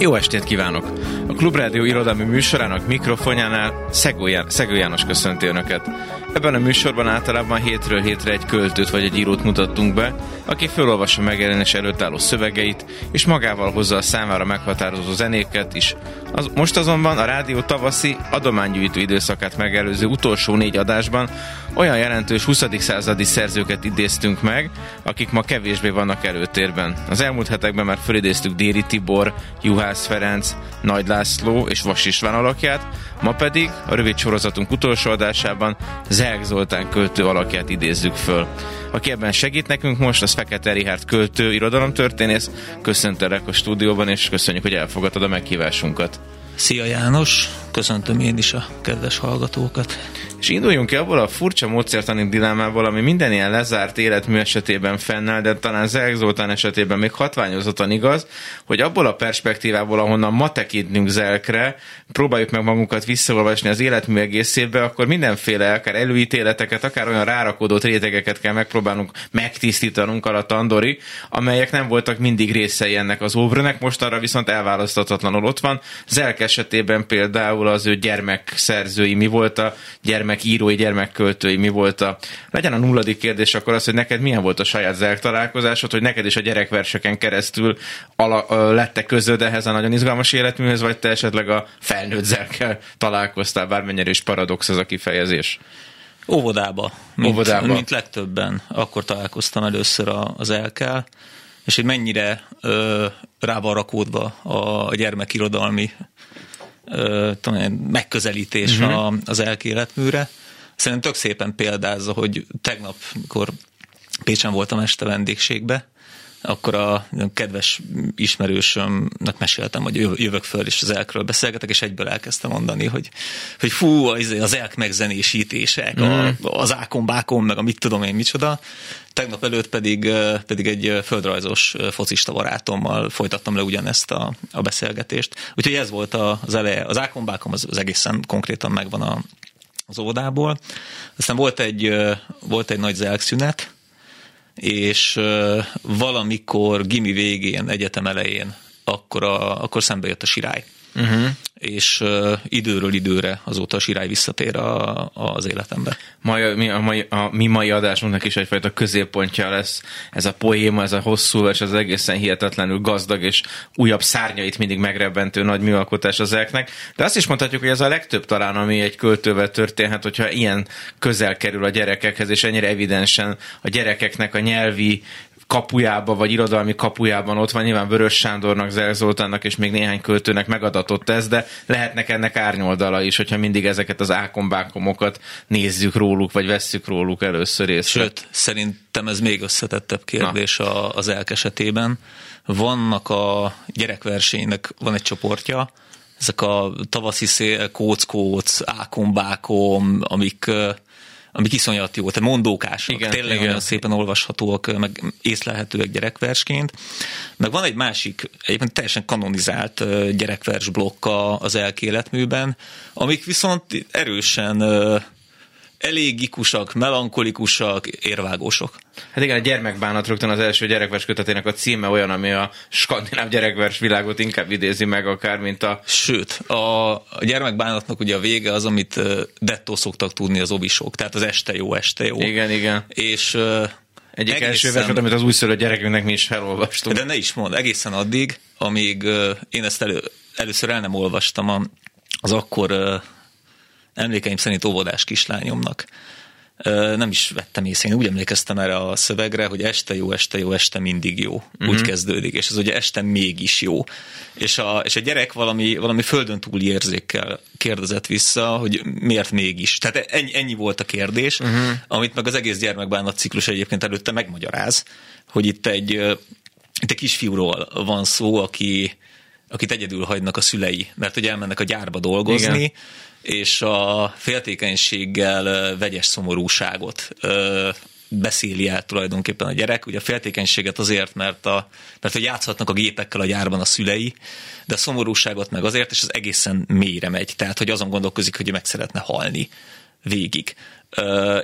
Jó estét kívánok! A Klubrádió irodalmi műsorának mikrofonjánál Szegő János köszönti Önöket. Ebben a műsorban általában hétről hétre egy költőt vagy egy írót mutattunk be, aki felolvassa megjelenés előtt álló szövegeit, és magával hozza a számára meghatározó zenéket is. Az, most azonban a rádió tavaszi adománygyűjtő időszakát megelőző utolsó négy adásban olyan jelentős 20. századi szerzőket idéztünk meg, akik ma kevésbé vannak előtérben. Az elmúlt hetekben már fölidéztük Déri Tibor, Juhász Ferenc, Nagy László és Vas István alakját, ma pedig a rövid sorozatunk utolsó adásában Zelk Zoltán költő alakját idézzük föl. Aki ebben segít nekünk most, az Fekete Rihárd költő, irodalomtörténész. Köszöntelek a stúdióban, és köszönjük, hogy elfogadtad a meghívásunkat. Szia János, köszöntöm én is a kedves hallgatókat. És induljunk ki abból a furcsa módszertani dilemmából, ami minden ilyen lezárt életmű esetében fennáll, de talán Zelk Zoltán esetében még hatványozottan igaz, hogy abból a perspektívából, ahonnan ma tekintünk Zelkre, próbáljuk meg magunkat visszaolvasni az életmű egészébe, akkor mindenféle, akár előítéleteket, akár olyan rárakodott rétegeket kell megpróbálnunk megtisztítanunk alatt Andori, amelyek nem voltak mindig részei ennek az óvrönek, most arra viszont elválaszthatatlanul ott van. Zelk esetében például az ő gyermekszerzői mi volt a gyermek gyermekírói, gyermekköltői, mi volt a... Legyen a nulladik kérdés akkor az, hogy neked milyen volt a saját zelk találkozásod, hogy neked is a gyerekverseken keresztül ala, lettek közöd ehhez a nagyon izgalmas életműhöz, vagy te esetleg a felnőtt zelkkel találkoztál, bármennyire is paradox ez a kifejezés? Óvodába, mint, Óvodába. mint legtöbben. Akkor találkoztam először az elkel, és hogy mennyire ö, rá van rakódva a gyermekirodalmi megközelítés uh-huh. a, az elkéletműre. Szerintem tök szépen példázza, hogy tegnap, mikor Pécsen voltam este vendégségbe, akkor a kedves ismerősömnek meséltem, hogy jövök föl, és az elkről beszélgetek, és egyből elkezdtem mondani, hogy, hogy fú, az, elk megzenésítések, mm. a, az ákon, bákon, meg a mit tudom én micsoda. Tegnap előtt pedig, pedig egy földrajzos focista barátommal folytattam le ugyanezt a, a beszélgetést. Úgyhogy ez volt az eleje. Az ákon, bákon az, az egészen konkrétan megvan a, az óvodából. Aztán volt egy, volt egy nagy zelkszünet, és valamikor gimi végén, egyetem elején, akkor, a, akkor szembe jött a sirály. Uh-huh. És uh, időről időre azóta a sirály visszatér a, az életembe. Mai, mi, a, mai, a mi mai adásunknak is egyfajta középpontja lesz ez a poéma, ez a hosszú vers, az egészen hihetetlenül gazdag és újabb szárnyait mindig megrebbentő nagy műalkotás az elknek. De azt is mondhatjuk, hogy ez a legtöbb talán, ami egy költővel történhet, hogyha ilyen közel kerül a gyerekekhez, és ennyire evidensen a gyerekeknek a nyelvi kapujában, vagy irodalmi kapujában ott van, nyilván Vörös Sándornak, Zoltánnak és még néhány költőnek megadatott ez, de lehetnek ennek árnyoldala is, hogyha mindig ezeket az ákombákomokat nézzük róluk, vagy vesszük róluk először észre. Sőt, szerintem ez még összetettebb kérdés Na. az elkesetében. Vannak a gyerekversenynek, van egy csoportja, ezek a tavaszi szél, kóc-kóc, ákom-bákom, amik amik iszonyat jó, tehát mondókások, igen, tényleg igen. nagyon szépen olvashatóak, meg észlelhetőek gyerekversként. Meg van egy másik, egyébként teljesen kanonizált gyerekvers blokka az elkéletműben, amik viszont erősen elégikusak, melankolikusak, érvágósok. Hát igen, a gyermekbánat rögtön az első gyerekvers kötetének a címe olyan, ami a skandináv gyerekvers világot inkább idézi meg akár, mint a... Sőt, a gyermekbánatnak ugye a vége az, amit dettó szoktak tudni az obisok, tehát az este jó, este jó. Igen, igen. És egyik egészen... első vers, amit az újszülött gyerekünknek mi is felolvastunk. De ne is mond, egészen addig, amíg én ezt elő, először el nem olvastam az akkor emlékeim szerint óvodás kislányomnak. Nem is vettem észre, én úgy emlékeztem erre a szövegre, hogy este jó, este jó, este mindig jó. Uh-huh. Úgy mhm. kezdődik, és ez ugye este mégis jó. És a, és a gyerek valami, valami földön túli érzékkel kérdezett vissza, hogy miért mégis. Tehát ennyi, ennyi volt a kérdés, uh-huh. amit meg az egész gyermekbánat ciklus egyébként előtte megmagyaráz, hogy itt egy itt egy kisfiúról van szó, aki, akit egyedül hagynak a szülei, mert hogy elmennek a gyárba dolgozni, Igen. és a féltékenységgel vegyes szomorúságot beszéli el tulajdonképpen a gyerek. Ugye a féltékenységet azért, mert, a, mert hogy játszhatnak a gépekkel a gyárban a szülei, de a szomorúságot meg azért, és az egészen mélyre megy. Tehát, hogy azon gondolkozik, hogy meg szeretne halni végig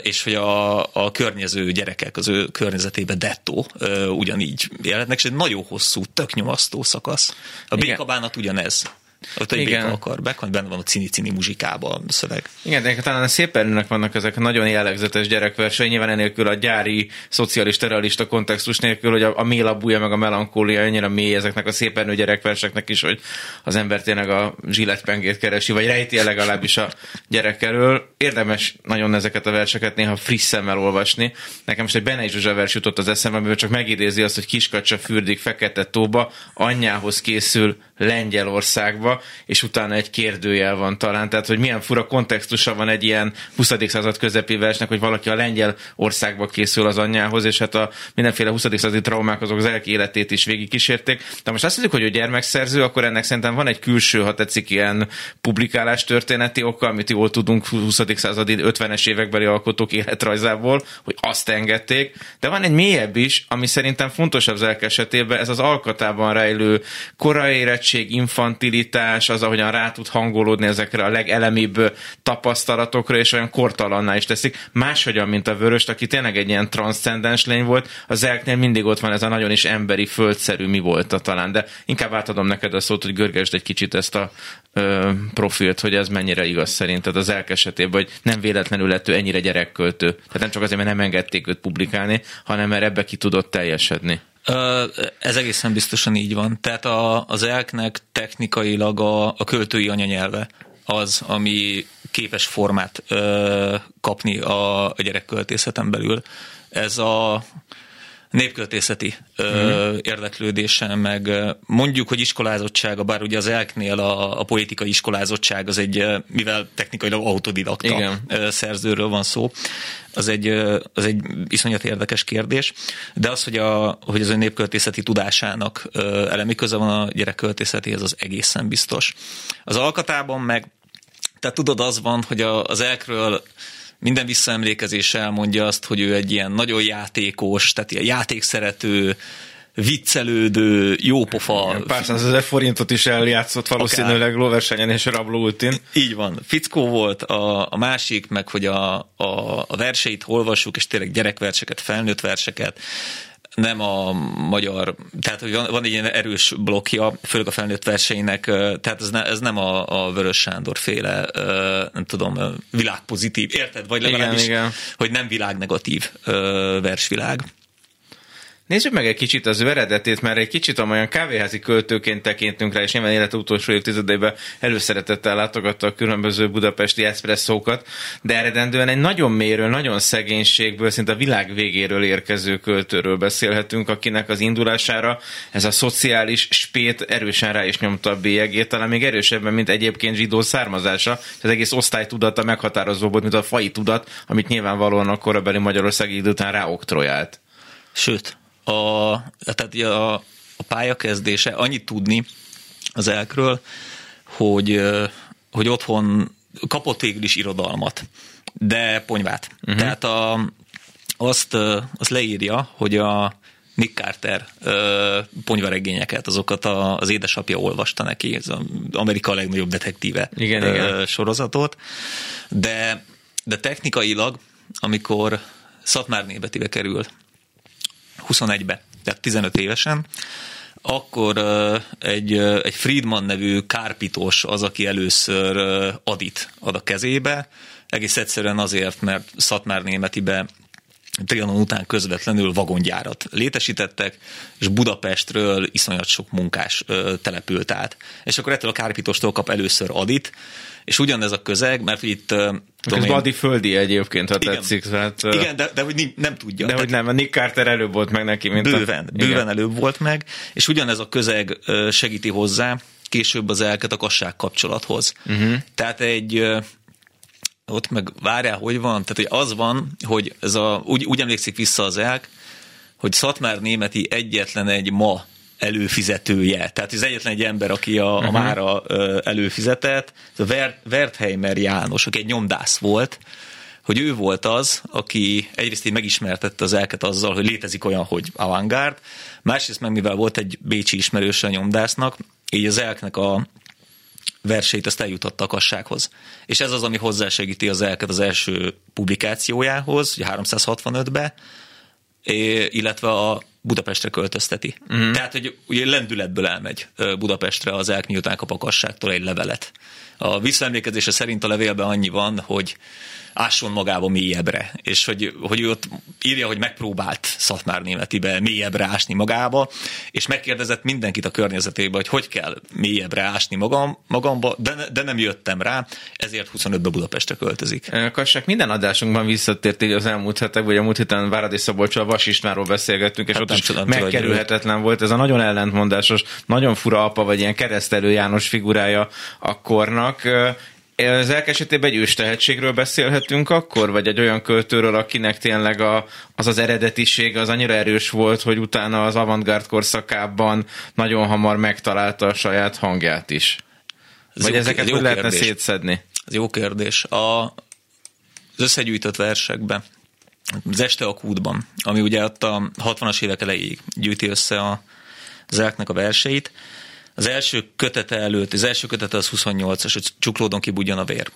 és hogy a, a környező gyerekek az ő környezetében dettó ugyanígy életnek, és egy nagyon hosszú, tök nyomasztó szakasz. A békabánat ugyanez. Ott egy Igen. akar be, benne van a cini-cini muzsikában a szöveg. Igen, de talán a szép erőnek vannak ezek nagyon jellegzetes gyerekverseny, nyilván enélkül a gyári, szocialista, realista kontextus nélkül, hogy a, a mélabúja meg a melankólia annyira mély ezeknek a szép erő gyerekverseknek is, hogy az ember tényleg a zsilletpengét keresi, vagy rejti el legalábbis a gyerek elől. Érdemes nagyon ezeket a verseket néha friss szemmel olvasni. Nekem most egy Bene Zsuzsa vers jutott az eszembe, csak megidézi azt, hogy kiskacsa fürdik fekete tóba, anyjához készül Lengyelországba, és utána egy kérdőjel van talán. Tehát, hogy milyen fura kontextusa van egy ilyen 20. század közepi versnek, hogy valaki a lengyel országba készül az anyjához, és hát a mindenféle 20. századi traumák azok az elk életét is végigkísérték. De most azt mondjuk, hogy ő gyermekszerző, akkor ennek szerintem van egy külső, ha tetszik, ilyen publikálás történeti oka, amit jól tudunk 20. századi 50-es évekbeli alkotók életrajzából, hogy azt engedték. De van egy mélyebb is, ami szerintem fontosabb az esetében, ez az alkatában rejlő korai érettség, infantilitás, az, ahogyan rá tud hangolódni ezekre a legelemibb tapasztalatokra, és olyan kortalanná is teszik. Máshogyan, mint a vöröst, aki tényleg egy ilyen transzcendens lény volt, az elknél mindig ott van ez a nagyon is emberi, földszerű mi volt a talán, de inkább átadom neked a szót, hogy görgesd egy kicsit ezt a ö, profilt, hogy ez mennyire igaz szerinted az elk esetében, hogy nem véletlenül lett ő ennyire gyerekköltő. Tehát nem csak azért, mert nem engedték őt publikálni, hanem mert ebbe ki tudott teljesedni. Ez egészen biztosan így van. Tehát a, az elknek technikailag a, a költői anyanyelve az, ami képes formát ö, kapni a, a gyerekköltészeten belül. Ez a népköltészeti mm. érdeklődése, meg mondjuk, hogy iskolázottsága, bár ugye az elknél a, a politikai iskolázottság az egy, mivel technikailag autodidakta Igen. szerzőről van szó, az egy, az egy iszonyat érdekes kérdés, de az, hogy, a, hogy az ön népköltészeti tudásának elemi köze van a gyerekköltészetéhez, az egészen biztos. Az alkatában meg, tehát tudod, az van, hogy a, az elkről minden visszaemlékezés elmondja azt, hogy ő egy ilyen nagyon játékos, tehát ilyen játékszerető, viccelődő, jópofa. Pár százezer forintot is eljátszott valószínűleg lóversenyen és rablóultin. Így van. Fickó volt a, a másik, meg hogy a, a, a verseit olvassuk, és tényleg gyerekverseket, felnőtt verseket, nem a magyar, tehát hogy van, van egy ilyen erős blokja, főleg a felnőtt verseinek, tehát ez, ne, ez nem a, a Vörös Sándor féle, nem tudom, világpozitív, érted? Vagy legalábbis, igen, igen. hogy nem világnegatív versvilág. Nézzük meg egy kicsit az ő eredetét, mert egy kicsit olyan kávéházi költőként tekintünk rá, és nyilván élet utolsó évtizedében előszeretettel látogatta a különböző budapesti eszpresszókat, de eredendően egy nagyon méről, nagyon szegénységből, szinte a világ végéről érkező költőről beszélhetünk, akinek az indulására ez a szociális spét erősen rá is nyomta a bélyegét, talán még erősebben, mint egyébként zsidó származása. Az egész osztálytudata meghatározó volt, mint a fai tudat, amit nyilvánvalóan a korabeli Magyarország idő után ráoktrojált. Sőt, a, tehát a, a pályakezdése, annyit tudni az elkről, hogy, hogy otthon kapott végül is irodalmat, de ponyvát. Uh-huh. Tehát a, azt, azt leírja, hogy a Nick Carter ponyvaregényeket, azokat a, az édesapja olvasta neki, ez az Amerika legnagyobb detektíve igen, uh, igen. sorozatot, de, de technikailag, amikor Szatmár Nébetibe kerül 21-be, tehát 15 évesen, akkor egy, egy Friedman nevű kárpitos az, aki először adit ad a kezébe, egész egyszerűen azért, mert Szatmár Németibe Trianon után közvetlenül vagongyárat létesítettek, és Budapestről iszonyat sok munkás ö, települt át. És akkor ettől a kárpitostól kap először adit, és ugyanez a közeg, mert itt... Tudom ez Badi földi egyébként, ha igen, tetszik. Tehát, igen, de, de hogy nem tudja. De hogy nem, a Nick Carter előbb volt meg neki, mint bőven, a... bőven igen. előbb volt meg, és ugyanez a közeg segíti hozzá később az elket a kasság kapcsolathoz. Uh-huh. Tehát egy ott meg várjál, hogy van, tehát hogy az van, hogy ez a, úgy, úgy emlékszik vissza az elk, hogy Szatmár Németi egyetlen egy ma előfizetője. Tehát az egyetlen egy ember, aki a, a uh-huh. mára előfizetett, ez a Wertheimer János, aki egy nyomdász volt, hogy ő volt az, aki egyrészt így megismertette az elket azzal, hogy létezik olyan, hogy avantgárd, másrészt meg mivel volt egy bécsi ismerőse a nyomdásznak, így az elknek a verseit azt eljutott a kassághoz. És ez az, ami hozzásegíti az elket az első publikációjához, 365-be, illetve a Budapestre költözteti. Uh-huh. Tehát, hogy ugye lendületből elmegy Budapestre az elk, miután kap a kasságtól egy levelet. A visszaemlékezése szerint a levélben annyi van, hogy ásson magába mélyebbre, és hogy, hogy ő ott írja, hogy megpróbált Szatmár Németibe mélyebbre ásni magába, és megkérdezett mindenkit a környezetébe, hogy hogy kell mélyebbre ásni magam, magamba, de, de nem jöttem rá, ezért 25-be Budapestre költözik. Kassák, minden adásunkban visszatért így az elmúlt hetek, vagy a múlt héten Váradi Szabolcsal Vas Istvánról beszélgettünk, és hát ott is megkerülhetetlen volt ez a nagyon ellentmondásos, nagyon fura apa, vagy ilyen keresztelő János figurája a kornak, az elk esetében egy ős tehetségről beszélhetünk akkor, vagy egy olyan költőről, akinek tényleg a, az az eredetiség az annyira erős volt, hogy utána az avantgárd korszakában nagyon hamar megtalálta a saját hangját is. Ez vagy jó, ezeket hogy lehetne szétszedni? Ez jó kérdés. A, az összegyűjtött versekben, az Este a kútban, ami ugye ott a 60-as évek elejéig gyűjti össze a, az elknek a verseit, az első kötete előtt, az első kötete az 28-as, hogy csuklódon kibudjon a vér.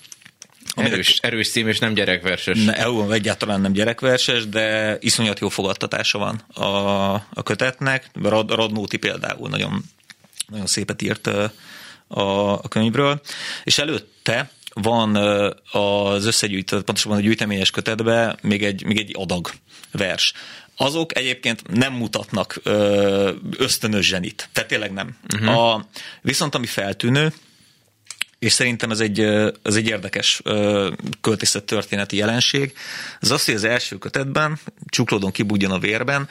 Erős, erős cím, és nem gyerekverses. Ne, egyáltalán nem gyerekverses, de iszonyat jó fogadtatása van a, a kötetnek. Rad, Radnóti például nagyon, nagyon szépet írt a, a könyvről. És előtte van az összegyűjtött, pontosabban a gyűjteményes kötetben még egy, még egy adag vers, azok egyébként nem mutatnak ösztönös zsenit. Tehát tényleg nem. Uh-huh. A, viszont ami feltűnő, és szerintem ez egy, ez egy érdekes költészet történeti jelenség, az az, hogy az első kötetben, csuklódon kibudjon a vérben,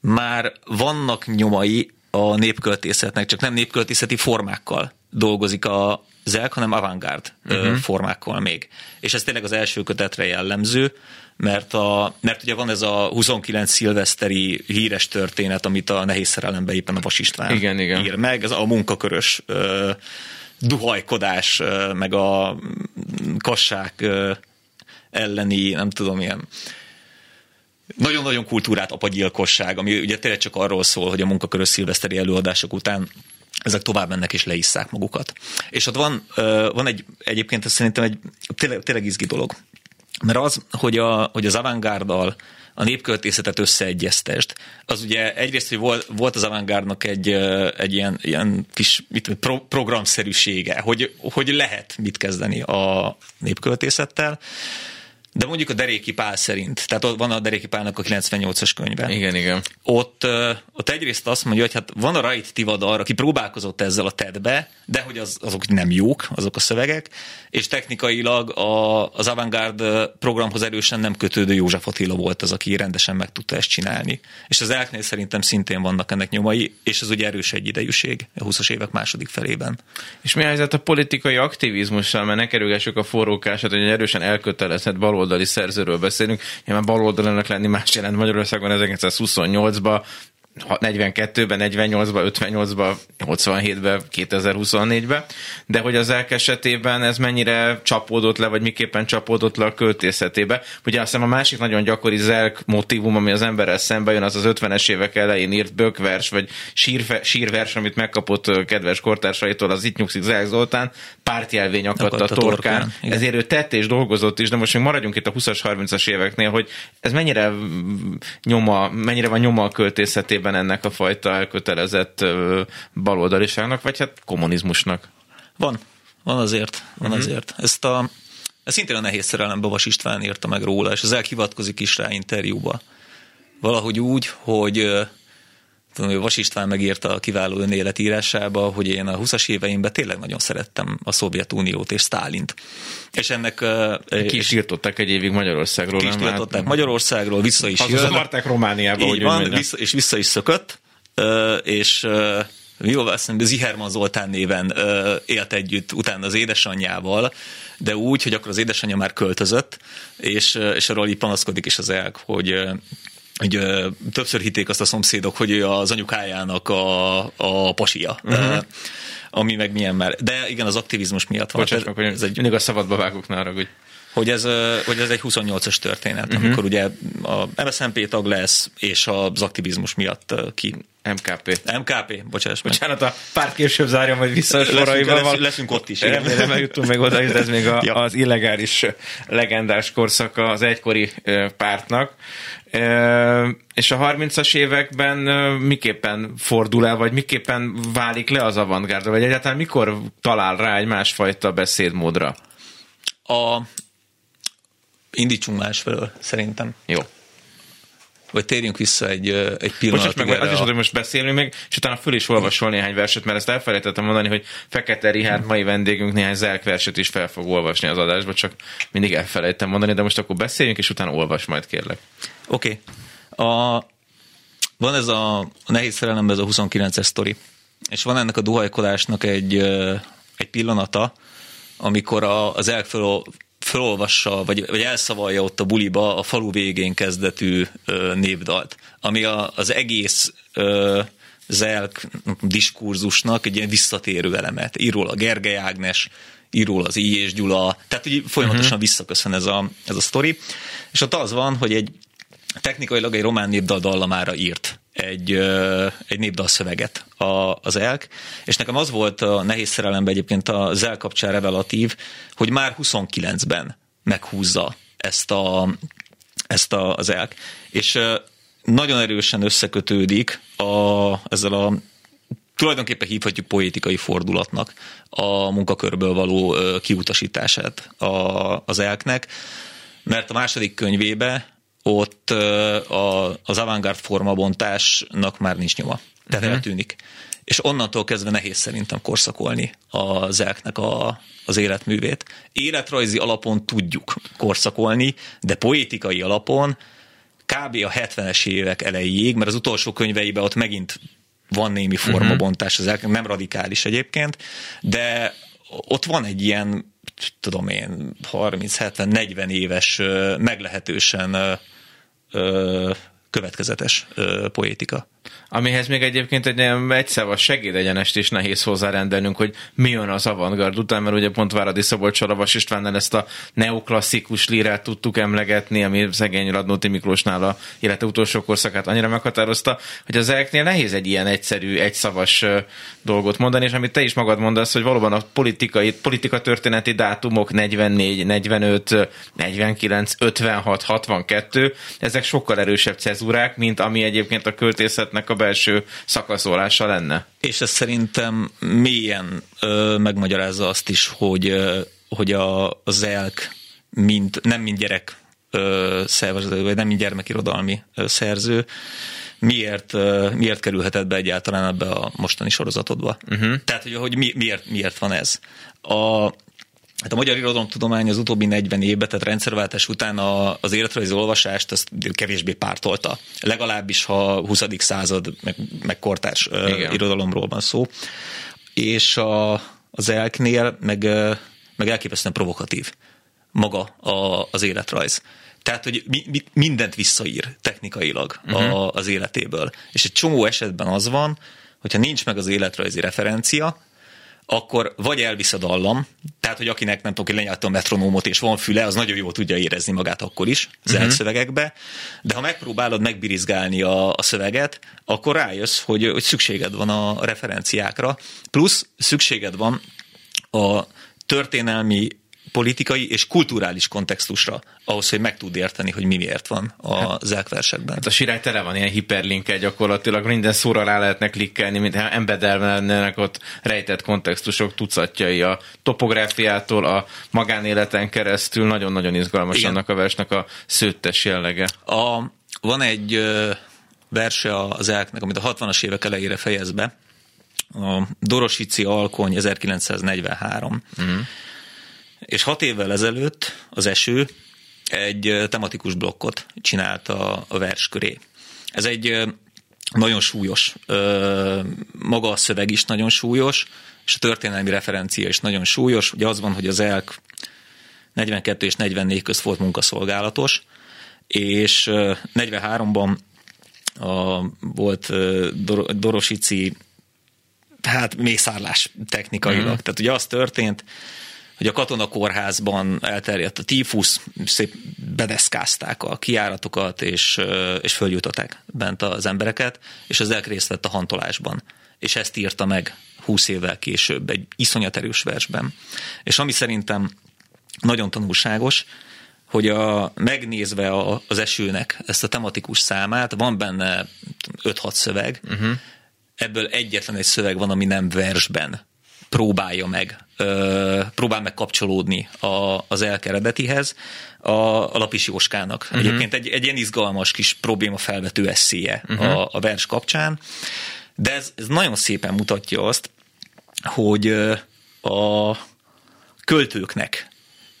már vannak nyomai a népköltészetnek, csak nem népköltészeti formákkal dolgozik a zelk, hanem avantgárd uh-huh. formákkal még. És ez tényleg az első kötetre jellemző, mert, a, mert ugye van ez a 29 szilveszteri híres történet, amit a nehéz szerelemben éppen a Vas István igen, igen. ír meg, ez a munkakörös ö, duhajkodás, ö, meg a kassák ö, elleni, nem tudom, ilyen nagyon-nagyon kultúrát apagyilkosság, ami ugye tényleg csak arról szól, hogy a munkakörös szilveszteri előadások után ezek tovább mennek és leisszák magukat. És ott van, van egy, egyébként ez szerintem egy tényleg, tényleg izgi dolog. Mert az, hogy, a, hogy az avantgárdal a népköltészetet összeegyeztest. Az ugye egyrészt, hogy volt, volt az avantgárdnak egy, egy ilyen, ilyen kis mit, pro, programszerűsége, hogy, hogy lehet mit kezdeni a népköltészettel, de mondjuk a Deréki Pál szerint, tehát ott van a Deréki Pálnak a 98-as könyve. Igen, igen. Ott, ott egyrészt azt mondja, hogy hát van a Rajt Tivadar, aki próbálkozott ezzel a tedbe, de hogy az, azok nem jók, azok a szövegek, és technikailag a, az Avantgard programhoz erősen nem kötődő József Attila volt az, aki rendesen meg tudta ezt csinálni. És az elknél szerintem szintén vannak ennek nyomai, és ez ugye erős egy idejűség a 20-as évek második felében. És mi a helyzet a politikai aktivizmussal, mert ne kerülgessük a forrókását, hogy erősen elkötelezett baloldali szerzőről beszélünk. Nyilván baloldalnak lenni más jelent Magyarországon 1928-ban, 42-ben, 48-ban, 58-ban, 87-ben, 2024-ben, de hogy az elk esetében ez mennyire csapódott le, vagy miképpen csapódott le a költészetébe. Ugye azt hiszem a másik nagyon gyakori zelk motivum, ami az emberrel szembe jön, az az 50-es évek elején írt bökvers, vagy sírve, sírvers, amit megkapott kedves kortársaitól az Itt nyugszik Zelk Zoltán, pártjelvény akadt a, a torkán. torkán. Ezért ő tett és dolgozott is, de most még maradjunk itt a 20-as, 30-as éveknél, hogy ez mennyire nyoma, mennyire van nyoma a költészetében esetében ennek a fajta elkötelezett baloldaliságnak, vagy hát kommunizmusnak? Van, van azért, van uh-huh. azért. Ezt a, ez szintén a nehéz szerelem Bavas István írta meg róla, és az elhivatkozik is rá interjúba. Valahogy úgy, hogy Vas István megírta a kiváló önéletírásába, hogy én a 20-as éveimben tényleg nagyon szerettem a Szovjetuniót és Sztálint. És ennek... Ki is írtották egy évig Magyarországról. Ki is írtották Magyarországról, vissza is jött. Romániába, Így hogy van, vissza, és vissza is szökött, és jól mondja, Ziherman Zoltán néven élt együtt utána az édesanyjával, de úgy, hogy akkor az édesanyja már költözött, és, és arról így panaszkodik is az elk, hogy hogy ö, többször hitték azt a szomszédok, hogy ő az anyukájának a, a pasia. Uh-huh. ami meg milyen már. De igen, az aktivizmus miatt van. Bocsánat, hogy ez egy... mindig a szabadba vágok nára, hogy hogy ez, hogy ez egy 28-as történet, uh-huh. amikor ugye a MSZNP tag lesz, és az aktivizmus miatt ki MKP. MKP, bocsáss meg. Bocsánat, a párt később zárja majd vissza a soraiban. Leszünk, leszünk ott is. Remélem eljutunk meg oda, ez még a, ja. az illegális legendás korszaka az egykori pártnak. És a 30-as években miképpen fordul el, vagy miképpen válik le az avantgárda, vagy egyáltalán mikor talál rá egy másfajta beszédmódra? A indítsunk másfelől, szerintem. Jó vagy térjünk vissza egy, egy pillanatra. Most, meg, az is, hogy most beszélünk még, és utána föl is olvasol néhány verset, mert ezt elfelejtettem mondani, hogy Fekete Rihárd mai vendégünk néhány zelk verset is fel fog olvasni az adásba, csak mindig elfelejtem mondani, de most akkor beszéljünk, és utána olvas majd kérlek. Oké. Okay. A, van ez a, a nehéz szerelemben ez a 29-es sztori, és van ennek a duhajkodásnak egy, egy pillanata, amikor a, az elk felolvassa, vagy, vagy elszavalja ott a buliba a falu végén kezdetű ö, névdalt, ami a, az egész ö, zelk diskurzusnak egy ilyen visszatérő elemet. Íról a Gergely Ágnes, íról az I. és Gyula, tehát hogy folyamatosan uh-huh. visszaköszön ez a, ez a sztori. És ott az van, hogy egy technikailag egy román népdal dallamára írt egy, egy népdal szöveget a, az elk, és nekem az volt a nehéz szerelemben egyébként a zel kapcsán revelatív, hogy már 29-ben meghúzza ezt, a, ezt a, az elk, és nagyon erősen összekötődik a, ezzel a tulajdonképpen hívhatjuk poétikai fordulatnak a munkakörből való kiutasítását a, az elknek, mert a második könyvébe ott a, az avantgárd formabontásnak már nincs nyoma. Tehát uh-huh. eltűnik. És onnantól kezdve nehéz szerintem korszakolni az elknek a, az életművét. Életrajzi alapon tudjuk korszakolni, de poétikai alapon kb. a 70-es évek elejéig, mert az utolsó könyveiben ott megint van némi formabontás, az elknek, nem radikális egyébként, de ott van egy ilyen, tudom én, 30-70-40 éves meglehetősen következetes poétika. Amihez még egyébként egy ilyen egyszávas segédegyenest is nehéz hozzárendelnünk, hogy mi jön az avantgard után, mert ugye pont Váradi Szabolcs Aravas Istvánnal ezt a neoklasszikus lírát tudtuk emlegetni, ami szegény Radnóti Miklósnál a élete utolsó korszakát annyira meghatározta, hogy az elknél nehéz egy ilyen egyszerű, egyszavas dolgot mondani, és amit te is magad mondasz, hogy valóban a politikai, politika történeti dátumok 44, 45, 49, 56, 62, ezek sokkal erősebb cezúrák, mint ami egyébként a költészetnek a belső szakaszolása lenne. És ez szerintem mélyen ö, megmagyarázza azt is, hogy, ö, hogy a, az elk mint, nem mint gyerek ö, szervező, vagy nem mint gyermekirodalmi ö, szerző, miért, ö, miért kerülhetett be egyáltalán ebbe a mostani sorozatodba. Uh-huh. Tehát, hogy, hogy mi, miért, miért van ez. A, Hát a magyar irodalomtudomány az utóbbi 40 évben, tehát rendszerváltás után a, az életrajzi olvasást azt kevésbé pártolta. Legalábbis, ha 20. század, meg, meg kortárs Igen. irodalomról van szó. És a, az elknél meg, meg elképesztően provokatív maga a, az életrajz. Tehát, hogy mi, mi, mindent visszaír technikailag uh-huh. a, az életéből. És egy csomó esetben az van, hogyha nincs meg az életrajzi referencia, akkor vagy elvisz a dallam, tehát, hogy akinek nem tudom, hogy lenyelte a metronómot és van füle, az nagyon jól tudja érezni magát akkor is az uh-huh. szövegekbe, de ha megpróbálod megbirizgálni a, a szöveget, akkor rájössz, hogy, hogy szükséged van a referenciákra, plusz szükséged van a történelmi politikai és kulturális kontextusra, ahhoz, hogy meg tud érteni, hogy mi miért van a hát. Hát a sirály tele van ilyen hiperlinkkel gyakorlatilag, minden szóra rá lehetne klikkelni, mintha embedelmenek ott rejtett kontextusok tucatjai a topográfiától, a magánéleten keresztül, nagyon-nagyon izgalmas Igen. annak a versnek a szőttes jellege. A, van egy verse az elknek, amit a 60-as évek elejére fejez be, a Dorosici Alkony 1943. Mm és hat évvel ezelőtt az eső egy tematikus blokkot csinált a, a vers köré. Ez egy nagyon súlyos, maga a szöveg is nagyon súlyos, és a történelmi referencia is nagyon súlyos. Ugye az van, hogy az ELK 42 és 44 közt volt munkaszolgálatos, és 43-ban a, volt Dor- Dorosici hát mészárlás technikailag. Mm. Tehát ugye az történt, hogy a katonakórházban elterjedt a tífusz, szép bedeszkázták a kiáratokat, és, és följutották bent az embereket, és az elk a hantolásban. És ezt írta meg 20 évvel később egy iszonyat erős versben. És ami szerintem nagyon tanulságos, hogy a, megnézve a, az esőnek ezt a tematikus számát, van benne 5-6 szöveg, uh-huh. ebből egyetlen egy szöveg van, ami nem versben próbálja meg, próbál meg kapcsolódni a, az elkeredetihez, a, a Lapis Jóskának. Uh-huh. Egyébként egy, egy ilyen izgalmas kis probléma felvető eszéje uh-huh. a, a vers kapcsán, de ez, ez nagyon szépen mutatja azt, hogy a költőknek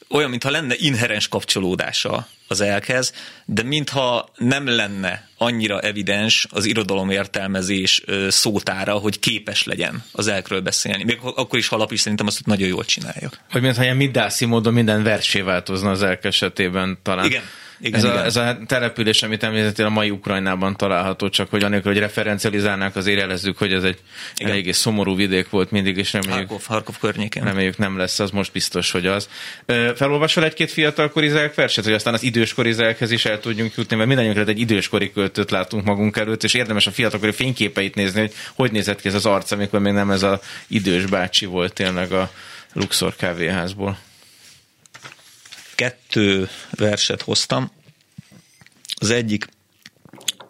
olyan, mintha lenne inherens kapcsolódása az elkez, de mintha nem lenne annyira evidens az irodalom értelmezés szótára, hogy képes legyen az elkről beszélni. Még akkor is halap is szerintem azt nagyon jól csinálja. Vagy mintha ilyen middászi módon minden versé változna az elk esetében talán. Igen. Igen, ez, igen. A, ez a település, amit említettél, a mai Ukrajnában található, csak hogy anélkül, hogy referencializálnánk, azért jelezzük, hogy ez egy igen. eléggé szomorú vidék volt mindig, és reméljük, Harkov, Harkov környékén. reméljük nem lesz, az most biztos, hogy az. Felolvasol egy-két fiatalkori Izrael verset, hogy aztán az időskori Izraelhez is el tudjunk jutni, mert mindannyiunkra egy időskori költőt látunk magunk előtt, és érdemes a fiatalkori fényképeit nézni, hogy hogy nézett ki ez az arc, amikor még nem ez az idős bácsi volt tényleg a Luxor kávéházból kettő verset hoztam. Az egyik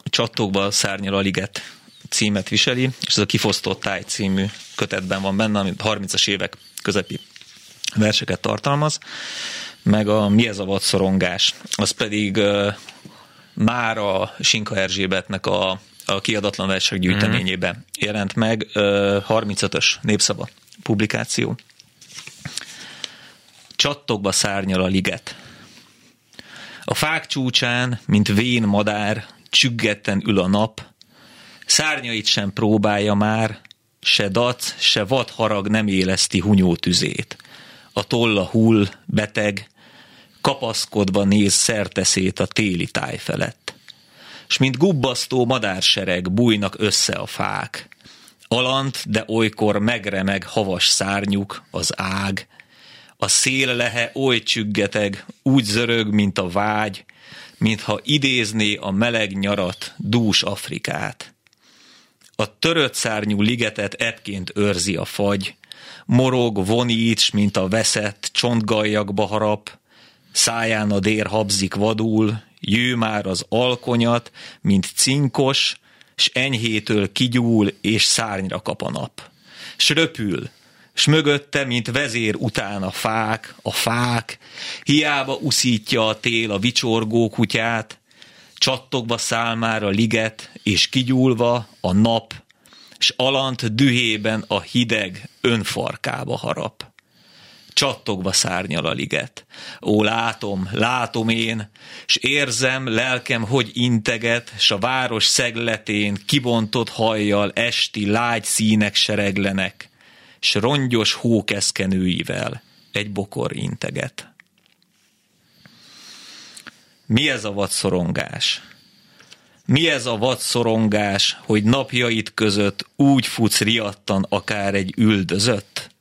Csattokba szárnyal a liget címet viseli, és ez a Kifosztott táj című kötetben van benne, ami 30-as évek közepi verseket tartalmaz, meg a Mi ez a vadszorongás, az pedig már a Sinka Erzsébetnek a, a kiadatlan versek gyűjteményében mm-hmm. jelent meg, uh, 35-ös népszava publikáció. Csattogba szárnyal a liget. A fák csúcsán, mint vén madár, csüggetten ül a nap, szárnyait sem próbálja már, se dac, se vad harag nem éleszti hunyó tüzét. A tolla hull, beteg, kapaszkodva néz szerteszét a téli táj felett. S mint gubbasztó madársereg bújnak össze a fák. Alant, de olykor megremeg havas szárnyuk, az ág, a szél lehe oly csüggeteg, úgy zörög, mint a vágy, mintha idézné a meleg nyarat, dús Afrikát. A törött szárnyú ligetet ebként őrzi a fagy, morog, voníts, mint a veszett, csontgaljakba harap, száján a dér habzik vadul, jő már az alkonyat, mint cinkos, s enyhétől kigyúl, és szárnyra kap a nap. S röpül, s mögötte, mint vezér után a fák, a fák, hiába uszítja a tél a vicsorgó kutyát, csattogva száll már a liget, és kigyúlva a nap, s alant dühében a hideg önfarkába harap. Csattogva szárnyal a liget. Ó, látom, látom én, s érzem lelkem, hogy integet, s a város szegletén kibontott hajjal esti lágy színek sereglenek, s rongyos hókeszkenőivel egy bokor integet. Mi ez a vadszorongás? Mi ez a vadszorongás, hogy napjait között úgy futsz riadtan akár egy üldözött?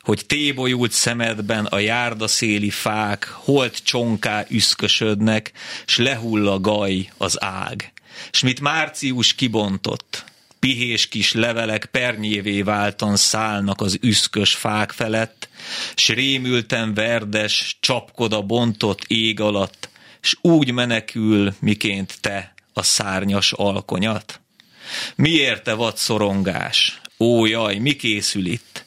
Hogy tébolyult szemedben a járdaszéli fák holt csonká üszkösödnek, s lehull a gaj az ág. S mit március kibontott, pihés kis levelek pernyévé váltan szállnak az üszkös fák felett, s rémülten verdes csapkod a bontott ég alatt, s úgy menekül, miként te a szárnyas alkonyat? Miért te vad szorongás? Ó, jaj, mi készül itt?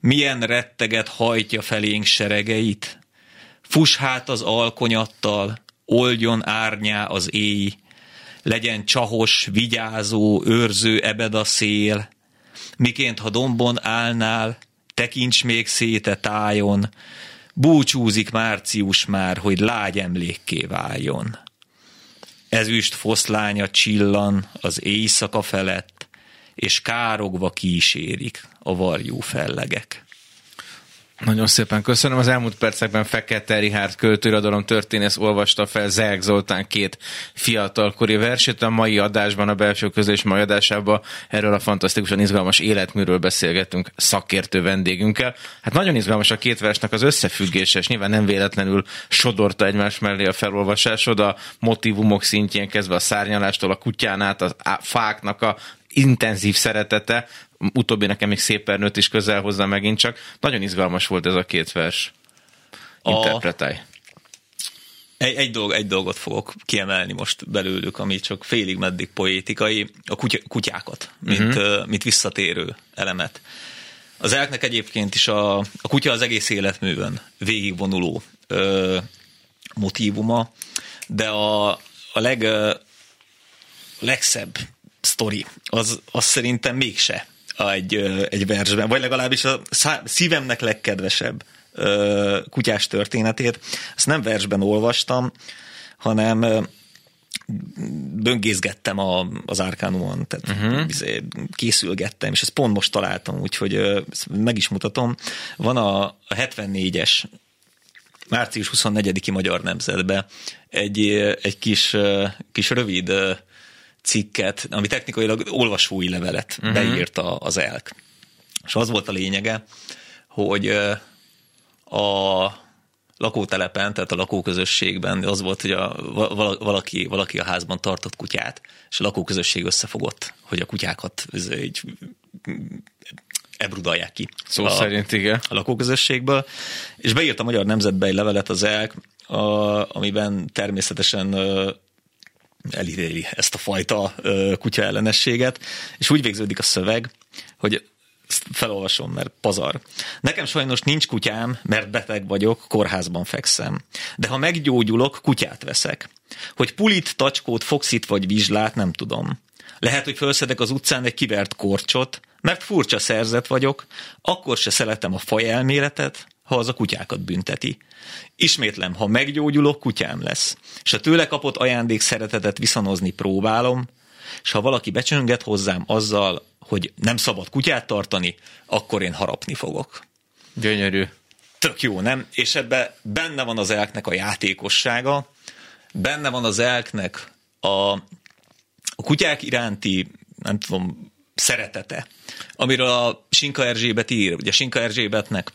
Milyen retteget hajtja felénk seregeit? Fuss hát az alkonyattal, oldjon árnyá az éj, legyen csahos, vigyázó, őrző ebed a szél, miként ha dombon állnál, tekints még széte tájon, búcsúzik március már, hogy lágy emlékké váljon. Ezüst foszlánya csillan az éjszaka felett, és károgva kísérik a varjú fellegek. Nagyon szépen köszönöm. Az elmúlt percekben Fekete Rihárd költőirodalom történész olvasta fel Zelk Zoltán két fiatalkori versét. A mai adásban, a belső közlés mai adásában erről a fantasztikusan izgalmas életműről beszélgetünk szakértő vendégünkkel. Hát nagyon izgalmas a két versnek az összefüggése, és nyilván nem véletlenül sodorta egymás mellé a felolvasásod, a motivumok szintjén kezdve a szárnyalástól, a kutyán át, a fáknak a intenzív szeretete, utóbbi nekem még szép nőtt is közel hozzá megint csak. Nagyon izgalmas volt ez a két vers. Interpretálj. Egy, egy, dolog, egy dolgot fogok kiemelni most belőlük, ami csak félig meddig poétikai, a kutya, kutyákat, mint, uh-huh. mint visszatérő elemet. Az elknek egyébként is a, a kutya az egész életművön végigvonuló ö, motívuma, de a, a leg, ö, legszebb sztori, az, az szerintem mégse egy, egy versben, vagy legalábbis a szívemnek legkedvesebb kutyás történetét. Ezt nem versben olvastam, hanem böngészgettem a, az Arkánumon, tehát uh-huh. készülgettem, és ezt pont most találtam, úgyhogy meg is mutatom. Van a, a 74-es március 24-i Magyar Nemzetbe egy, egy kis, kis rövid cikket, ami technikailag olvasói levelet uh-huh. beírta az elk. És az volt a lényege, hogy a lakótelepen, tehát a lakóközösségben az volt, hogy a, valaki, valaki a házban tartott kutyát, és a lakóközösség összefogott, hogy a kutyákat így ebrudalják ki. Szó a, szerint, igen. A lakóközösségből, és beírt a Magyar Nemzetbe egy levelet az ELK, a, amiben természetesen elítéli ezt a fajta kutya ellenességet, és úgy végződik a szöveg, hogy felolvasom, mert pazar. Nekem sajnos nincs kutyám, mert beteg vagyok, kórházban fekszem. De ha meggyógyulok, kutyát veszek. Hogy pulit, tacskót, foxit vagy vizslát, nem tudom. Lehet, hogy felszedek az utcán egy kivert korcsot, mert furcsa szerzet vagyok, akkor se szeretem a faj elméletet, ha az a kutyákat bünteti. Ismétlem, ha meggyógyulok, kutyám lesz. És a tőle kapott ajándék szeretetet viszonozni próbálom, és ha valaki becsönget hozzám azzal, hogy nem szabad kutyát tartani, akkor én harapni fogok. Gyönyörű. Tök jó, nem? És ebben benne van az elknek a játékossága, benne van az elknek a, a kutyák iránti, nem tudom, szeretete, amiről a Sinka Erzsébet ír. Ugye Sinka Erzsébetnek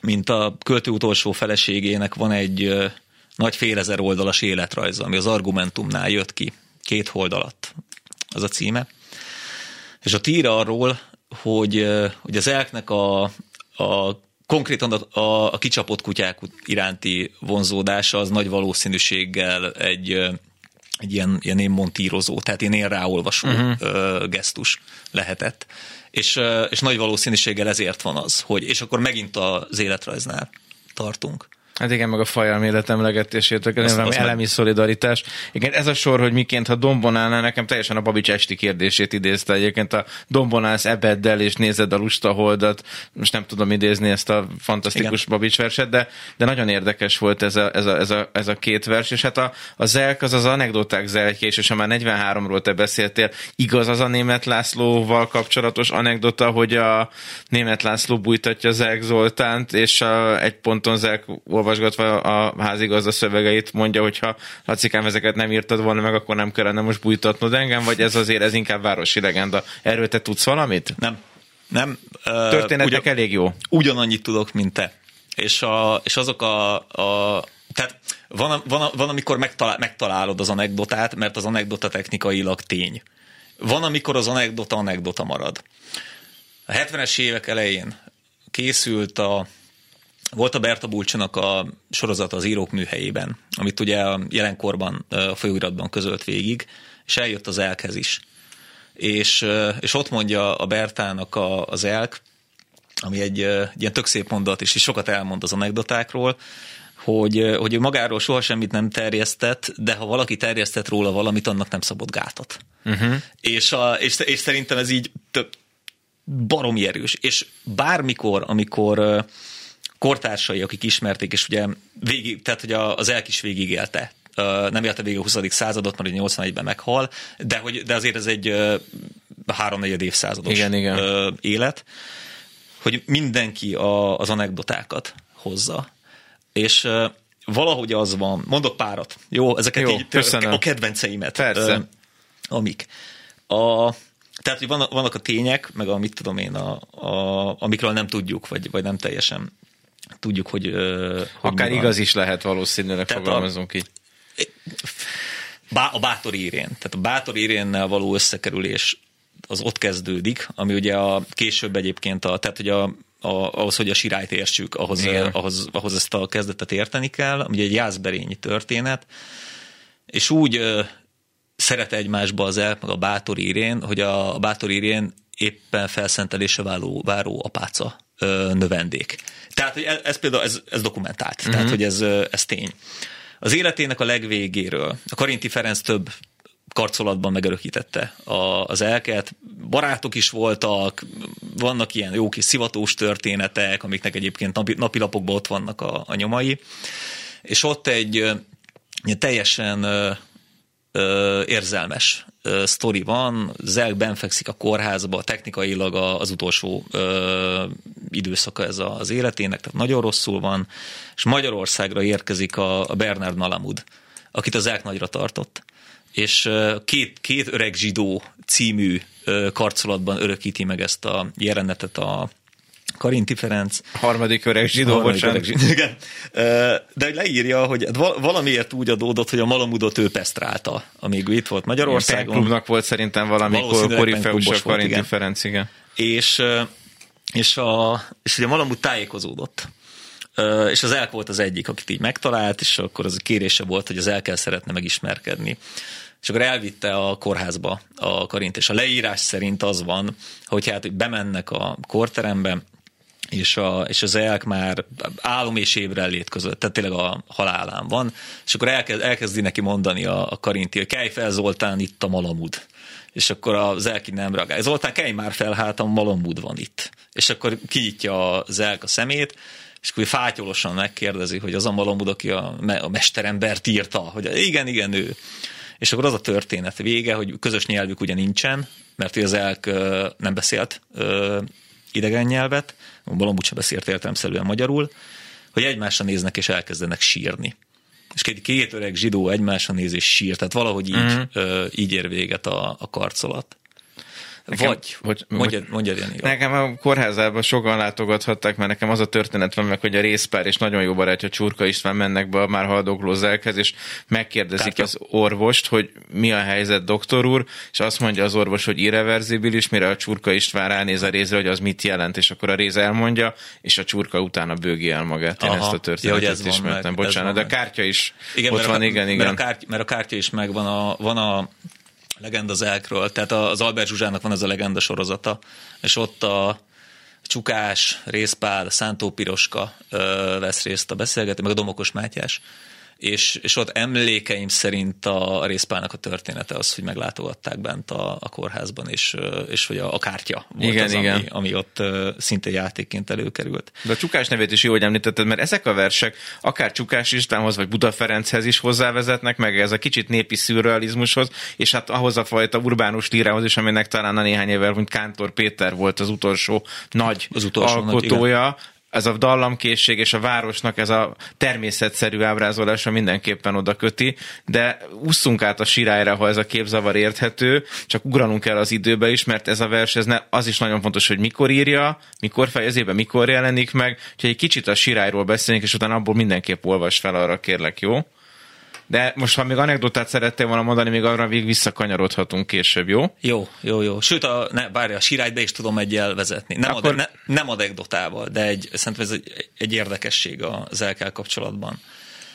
mint a költő utolsó feleségének van egy nagy félezer oldalas életrajza, ami az Argumentumnál jött ki, két hold alatt az a címe. És a tír arról, hogy, hogy az elknek a, a konkrétan a, a, a kicsapott kutyák iránti vonzódása az nagy valószínűséggel egy, egy ilyen, ilyen én montírozó, tehát ilyen én ráolvasó uh-huh. gesztus lehetett és, és nagy valószínűséggel ezért van az, hogy, és akkor megint az életrajznál tartunk. Hát igen, meg a fajelmélet emlegetését, valami elemi szolidaritás. Igen, ez a sor, hogy miként, ha dombon állna, nekem teljesen a Babics esti kérdését idézte egyébként, a dombon állsz ebeddel, és nézed a lusta holdat, most nem tudom idézni ezt a fantasztikus igen. Babics verset, de, de nagyon érdekes volt ez a, ez a, ez a, ez a két vers, és hát a, a zelk az az anekdoták zelkje, és ha már 43-ról te beszéltél, igaz az a német Lászlóval kapcsolatos anekdota, hogy a német László bújtatja Zelk Zoltánt, és a, egy ponton Zelk olvasgatva a házigazda szövegeit mondja, hogy ha Lacikám ezeket nem írtad volna meg, akkor nem kellene most bújtatnod engem, vagy ez azért ez inkább városi legenda. Erről te tudsz valamit? Nem. Nem. Történetek ugyan, elég jó. Ugyanannyit tudok, mint te. És, a, és azok a, a tehát van, van, van, amikor megtalál, megtalálod az anekdotát, mert az anekdota technikailag tény. Van, amikor az anekdota anekdota marad. A 70-es évek elején készült a volt a Berta Bulcsonak a sorozata az írók műhelyében, amit ugye a jelenkorban a folyóiratban közölt végig, és eljött az elkhez is. És, és ott mondja a Bertának a, az elk, ami egy, egy ilyen tök szép mondat, és is sokat elmond az anekdotákról, hogy, hogy ő magáról soha semmit nem terjesztett, de ha valaki terjesztett róla valamit, annak nem szabott gátat. Uh-huh. És, a, és, és szerintem ez így tök baromi erős. És bármikor, amikor kortársai, akik ismerték, és ugye végig, tehát hogy az elkis végig élte nem élte végig a 20. századot, mert 81-ben meghal, de, hogy, de azért ez egy háromnegyed évszázados igen, igen. élet. hogy mindenki a, az anekdotákat hozza. És valahogy az van, mondok párat, jó, ezeket jó, így, köszönöm. a kedvenceimet. Persze. amik. A, tehát, hogy vannak, vannak a tények, meg a mit tudom én, a, a, amikről nem tudjuk, vagy, vagy nem teljesen tudjuk, hogy... hogy Akár igaz is lehet valószínűleg, tehát fogalmazunk a, így. Bá, a bátor írén. Tehát a bátor irénnel való összekerülés az ott kezdődik, ami ugye a később egyébként, a, tehát hogy a, a, ahhoz, hogy a sirályt értsük, ahhoz, ahhoz, ahhoz ezt a kezdetet érteni kell, ugye egy jászberényi történet, és úgy ö, szeret egymásba az elk, meg a bátor írén, hogy a, a bátor írén éppen felszentelése váló, váró apáca növendék. Tehát hogy ez, ez például ez, ez dokumentált, uh-huh. tehát hogy ez, ez tény. Az életének a legvégéről a Karinti Ferenc több karcolatban megörökítette a, az elket. Barátok is voltak, vannak ilyen jó kis szivatós történetek, amiknek egyébként napi, napilapokban ott vannak a, a nyomai. És ott egy, egy teljesen ö, érzelmes ö, sztori van, Zelk benfekszik a kórházba, technikailag az utolsó ö, időszaka ez az életének, tehát nagyon rosszul van, és Magyarországra érkezik a, a Bernard Malamud, akit az Zelk nagyra tartott. És két, két öreg zsidó című karcolatban örökíti meg ezt a jelenetet a Karinti Ferenc. A harmadik öreg zsidó, harmadik öreg zsidó, igen. De hogy leírja, hogy valamiért úgy adódott, hogy a Malamudot ő pesztrálta, amíg itt volt Magyarországon. klubnak volt szerintem valamikor korifeus a Karinti igen. Ferenc, igen. És, és, a, és ugye Malamud tájékozódott és az Elk volt az egyik, akit így megtalált, és akkor az a kérése volt, hogy az Elkel szeretne megismerkedni. És akkor elvitte a kórházba a Karint, és a leírás szerint az van, hogy hát hogy bemennek a korterembe, és, a, és az elk már álom és ébrellét között, tehát tényleg a halálán van, és akkor elkezd, elkezdi neki mondani a, a Karinti, hogy kelj fel Zoltán, itt a malamud. És akkor az elki nem reagál. Zoltán, kelj már fel, hát a malamud van itt. És akkor kinyitja az elk a szemét, és akkor fátyolosan megkérdezi, hogy az a Malamud, aki a, a mesterembert írta, hogy igen, igen, ő. És akkor az a történet vége, hogy közös nyelvük ugye nincsen, mert az elk nem beszélt idegen nyelvet, Malamud sem beszélt értelemszerűen magyarul, hogy egymásra néznek és elkezdenek sírni. És két, két öreg zsidó egymásra néz és sír, tehát valahogy így, uh-huh. így ér véget a, a karcolat. Nekem, Vagy, hogy, mondjad, mondjad Jani. Nekem a kórházában sokan látogathattak, mert nekem az a történet van meg, hogy a részpár és nagyon jó barátja Csurka István mennek be a már haldokló zelkhez, és megkérdezik Kártya. az orvost, hogy mi a helyzet, doktor úr, és azt mondja az orvos, hogy irreverzibilis, mire a Csurka István ránéz a rézre, hogy az mit jelent, és akkor a réz elmondja, és a Csurka utána bőgi el magát. Én Aha. ezt a történetet ja, ez ismertem, bocsánat, de a kártya is igen, ott van, a, igen, igen. Mert a, kártya, mert a kártya is megvan, a, van a legenda az elkről, tehát az Albert Zsuzsának van ez a legenda sorozata, és ott a Csukás, Részpál, Szántó Piroska vesz részt a beszélgető, meg a Domokos Mátyás, és, és ott emlékeim szerint a, részpálnak a története az, hogy meglátogatták bent a, a kórházban, és, és hogy a, a kártya volt igen, az, igen. Ami, ami ott szinte játékként előkerült. De a Csukás nevét is jó, hogy említetted, mert ezek a versek akár Csukás Istvánhoz, vagy Buda Ferenchez is hozzávezetnek, meg ez a kicsit népi szürrealizmushoz, és hát ahhoz a fajta urbánus lírához is, aminek talán a néhány évvel, mint Kántor Péter volt az utolsó nagy az utolsó alkotója, nagy, ez a dallamkészség és a városnak ez a természetszerű ábrázolása mindenképpen oda köti, de ússzunk át a sirályra, ha ez a képzavar érthető, csak ugranunk el az időbe is, mert ez a vers, ez ne, az is nagyon fontos, hogy mikor írja, mikor fejezi be, mikor jelenik meg, úgyhogy egy kicsit a sirályról beszélünk, és utána abból mindenképp olvas fel arra, kérlek, jó? De most, ha még anekdotát szerettél volna mondani, még arra még visszakanyarodhatunk később, jó? Jó, jó, jó. Sőt, a, ne, bárja, a sirályt be is tudom egyel vezetni. Nem, Akkor... ad, ne, nem anekdotával, de egy, szerintem ez egy, egy érdekesség az elkel kapcsolatban.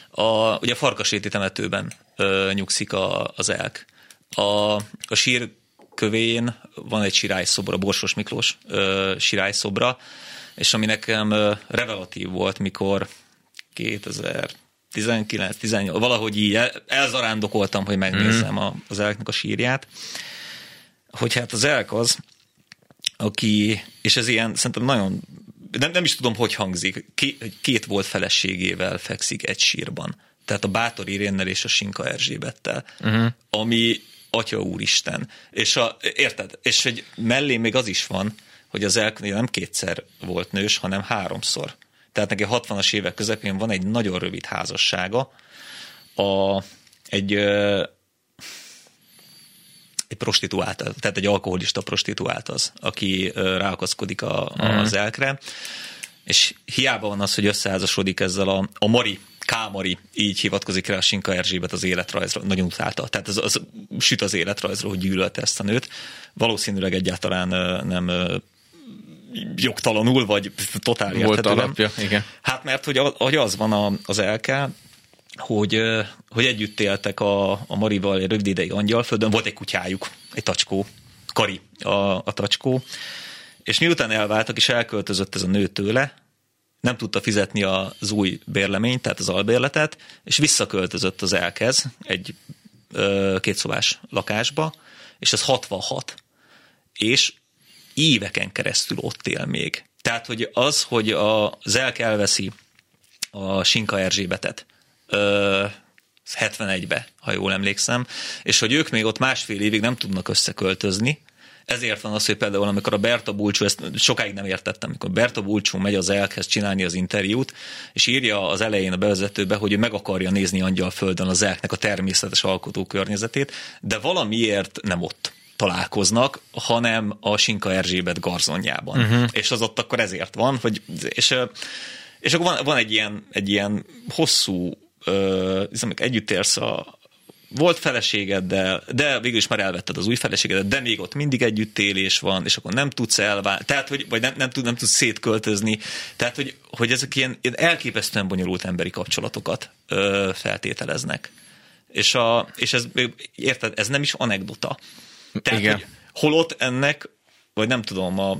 A, ugye a Farkaséti temetőben ö, nyugszik a, az elk. A, a sír kövén van egy sirályszobra, Borsos Miklós ö, sirályszobra, és ami nekem ö, revelatív volt, mikor 2000 19, 18, valahogy így elzarándokoltam, hogy megnézzem mm. az elknek a sírját, hogy hát az elk az, aki, és ez ilyen, szerintem nagyon, nem, nem is tudom, hogy hangzik, két, két volt feleségével fekszik egy sírban. Tehát a Bátor Irénnel és a Sinka Erzsébettel, uh-huh. ami Atya Úristen. És a, érted? És hogy mellé még az is van, hogy az elk nem kétszer volt nős, hanem háromszor. Tehát neki 60-as évek közepén van egy nagyon rövid házassága, a, egy, egy prostituált, tehát egy alkoholista prostituált az, aki ráakaszkodik a, uh-huh. az elkre, és hiába van az, hogy összeházasodik ezzel a, a Mari, Kámari, így hivatkozik rá a Sinka Erzsébet az életrajzra, nagyon utálta. Tehát az, az süt az életrajzról, hogy gyűlölte ezt a nőt. Valószínűleg egyáltalán nem jogtalanul, vagy totál Volt alapja, igen. Hát mert hogy, hogy az van az elke, hogy, hogy együtt éltek a, a Marival egy rövid ideig Angyalföldön, volt egy kutyájuk, egy tacskó, Kari a, a tacskó, és miután elváltak, és elköltözött ez a nő tőle, nem tudta fizetni az új bérleményt, tehát az albérletet, és visszaköltözött az elkez egy ö, kétszobás lakásba, és ez 66. És éveken keresztül ott él még. Tehát, hogy az, hogy az elk elveszi a Sinka Erzsébetet, 71-be, ha jól emlékszem, és hogy ők még ott másfél évig nem tudnak összeköltözni, ezért van az, hogy például amikor a Berta Bulcsú, ezt sokáig nem értettem, amikor Berta Bulcsú megy az elkhez csinálni az interjút, és írja az elején a bevezetőbe, hogy ő meg akarja nézni angyal földön az elknek a természetes alkotó környezetét, de valamiért nem ott találkoznak, hanem a Sinka Erzsébet garzonjában. Uh-huh. És az ott akkor ezért van, hogy, és, és akkor van, van egy, ilyen, egy ilyen hosszú hiszem, együtt érsz a, volt feleséged, de, de végül is már elvetted az új feleségedet, de még ott mindig együttélés van, és akkor nem tudsz elválni, tehát, hogy, vagy nem, nem, tud, nem tudsz szétköltözni, tehát, hogy, hogy ezek ilyen, ilyen elképesztően bonyolult emberi kapcsolatokat ö, feltételeznek. És, a, és ez, érted, ez nem is anekdota. Tehát, Igen. holott ennek, vagy nem tudom, a,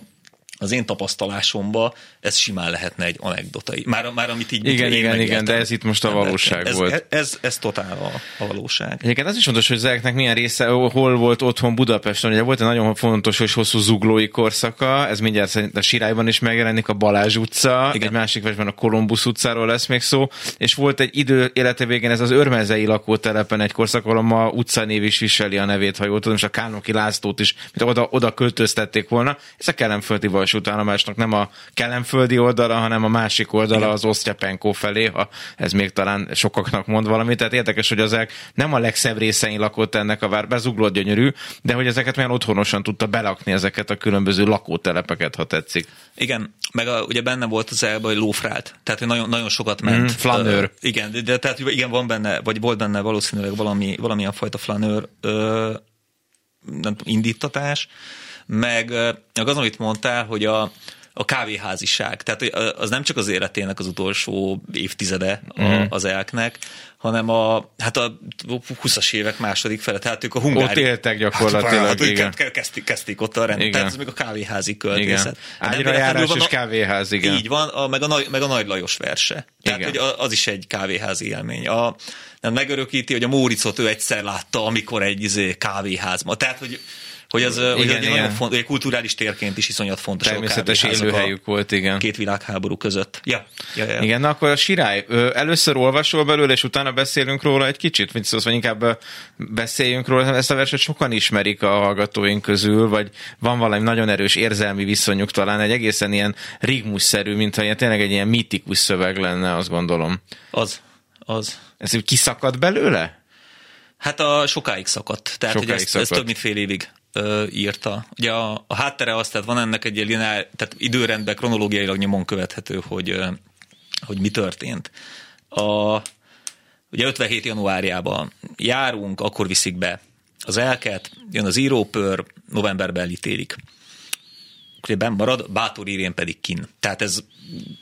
az én tapasztalásomba ez simán lehetne egy anekdotai. Már, már amit így Igen, igen, igen, de ez itt most a valóság ez, volt. Ez, ez, ez totál a, a valóság. Egyébként az is fontos, hogy ezeknek milyen része, hol volt otthon Budapesten. Ugye volt egy nagyon fontos és hosszú zuglói korszaka, ez mindjárt szerint a Sirályban is megjelenik, a Balázs utca, igen. egy másik versben a Kolumbusz utcáról lesz még szó, és volt egy idő élete végén ez az Örmezei lakótelepen egy korszak, ahol ma utcanév is viseli a nevét, ha jól tudom, és a Kálnoki Lászlót is, mint oda, oda költöztették volna. Ez a kelemföldi vasútállomásnak nem a kelemföldi oldala, hanem a másik oldala Igen. az Osztyapenko felé, ha ez még talán sokaknak mond valamit. Tehát érdekes, hogy ezek nem a legszebb részein lakott ennek a vár, bezuglott gyönyörű, de hogy ezeket milyen otthonosan tudta belakni ezeket a különböző lakótelepeket, ha tetszik. Igen, meg a, ugye benne volt az elbe, hogy lófrált, tehát hogy nagyon, nagyon sokat ment. Mm, flanőr. Uh, igen, de, de tehát igen, van benne, vagy volt benne valószínűleg valami, valamilyen fajta flanőr uh, nem tudom, indítatás, meg, meg az, amit mondtál, hogy a, a kávéháziság. Tehát az nem csak az életének az utolsó évtizede mm. az elknek, hanem a, hát a 20-as évek második fele, tehát ők a hungári... Ott éltek gyakorlatilag, hát, igen. Kezdték, kezdték ott a rend, igen. tehát ez még a kávéházi költészet. Ágyra járás és kávéház, igen. Így van, a, meg, a, meg a Nagy Lajos verse. Tehát igen. hogy az is egy kávéházi élmény. A, megörökíti, hogy a Móricot ő egyszer látta, amikor egy izé, kávéházban. Tehát, hogy hogy az igen, hogy igen. nagyon font, egy kulturális térként is iszonyat fontos. Természetes élőhelyük volt, igen. Két világháború között. Ja, ja, ja. Igen, na akkor a Sirály, először olvasol belőle, és utána beszélünk róla egy kicsit, vagy, szóval, vagy inkább beszéljünk róla, ezt a verset sokan ismerik a hallgatóink közül, vagy van valami nagyon erős érzelmi viszonyuk, talán egy egészen ilyen rigmus-szerű, mintha ilyen, tényleg egy ilyen mitikus szöveg lenne, azt gondolom. Az, az. Ez kiszakadt belőle? Hát a sokáig szakadt. Tehát sokáig hogy ez, szakadt. ez több mint fél évig ö, írta. Ugye a, a háttere az, tehát van ennek egy ilyen, tehát időrendben kronológiailag nyomon követhető, hogy, ö, hogy mi történt. A, ugye 57 januárjában járunk, akkor viszik be az elket, jön az írópör, novemberben elítélik. Ugye benn marad, Bátor Irén pedig kin. Tehát ez,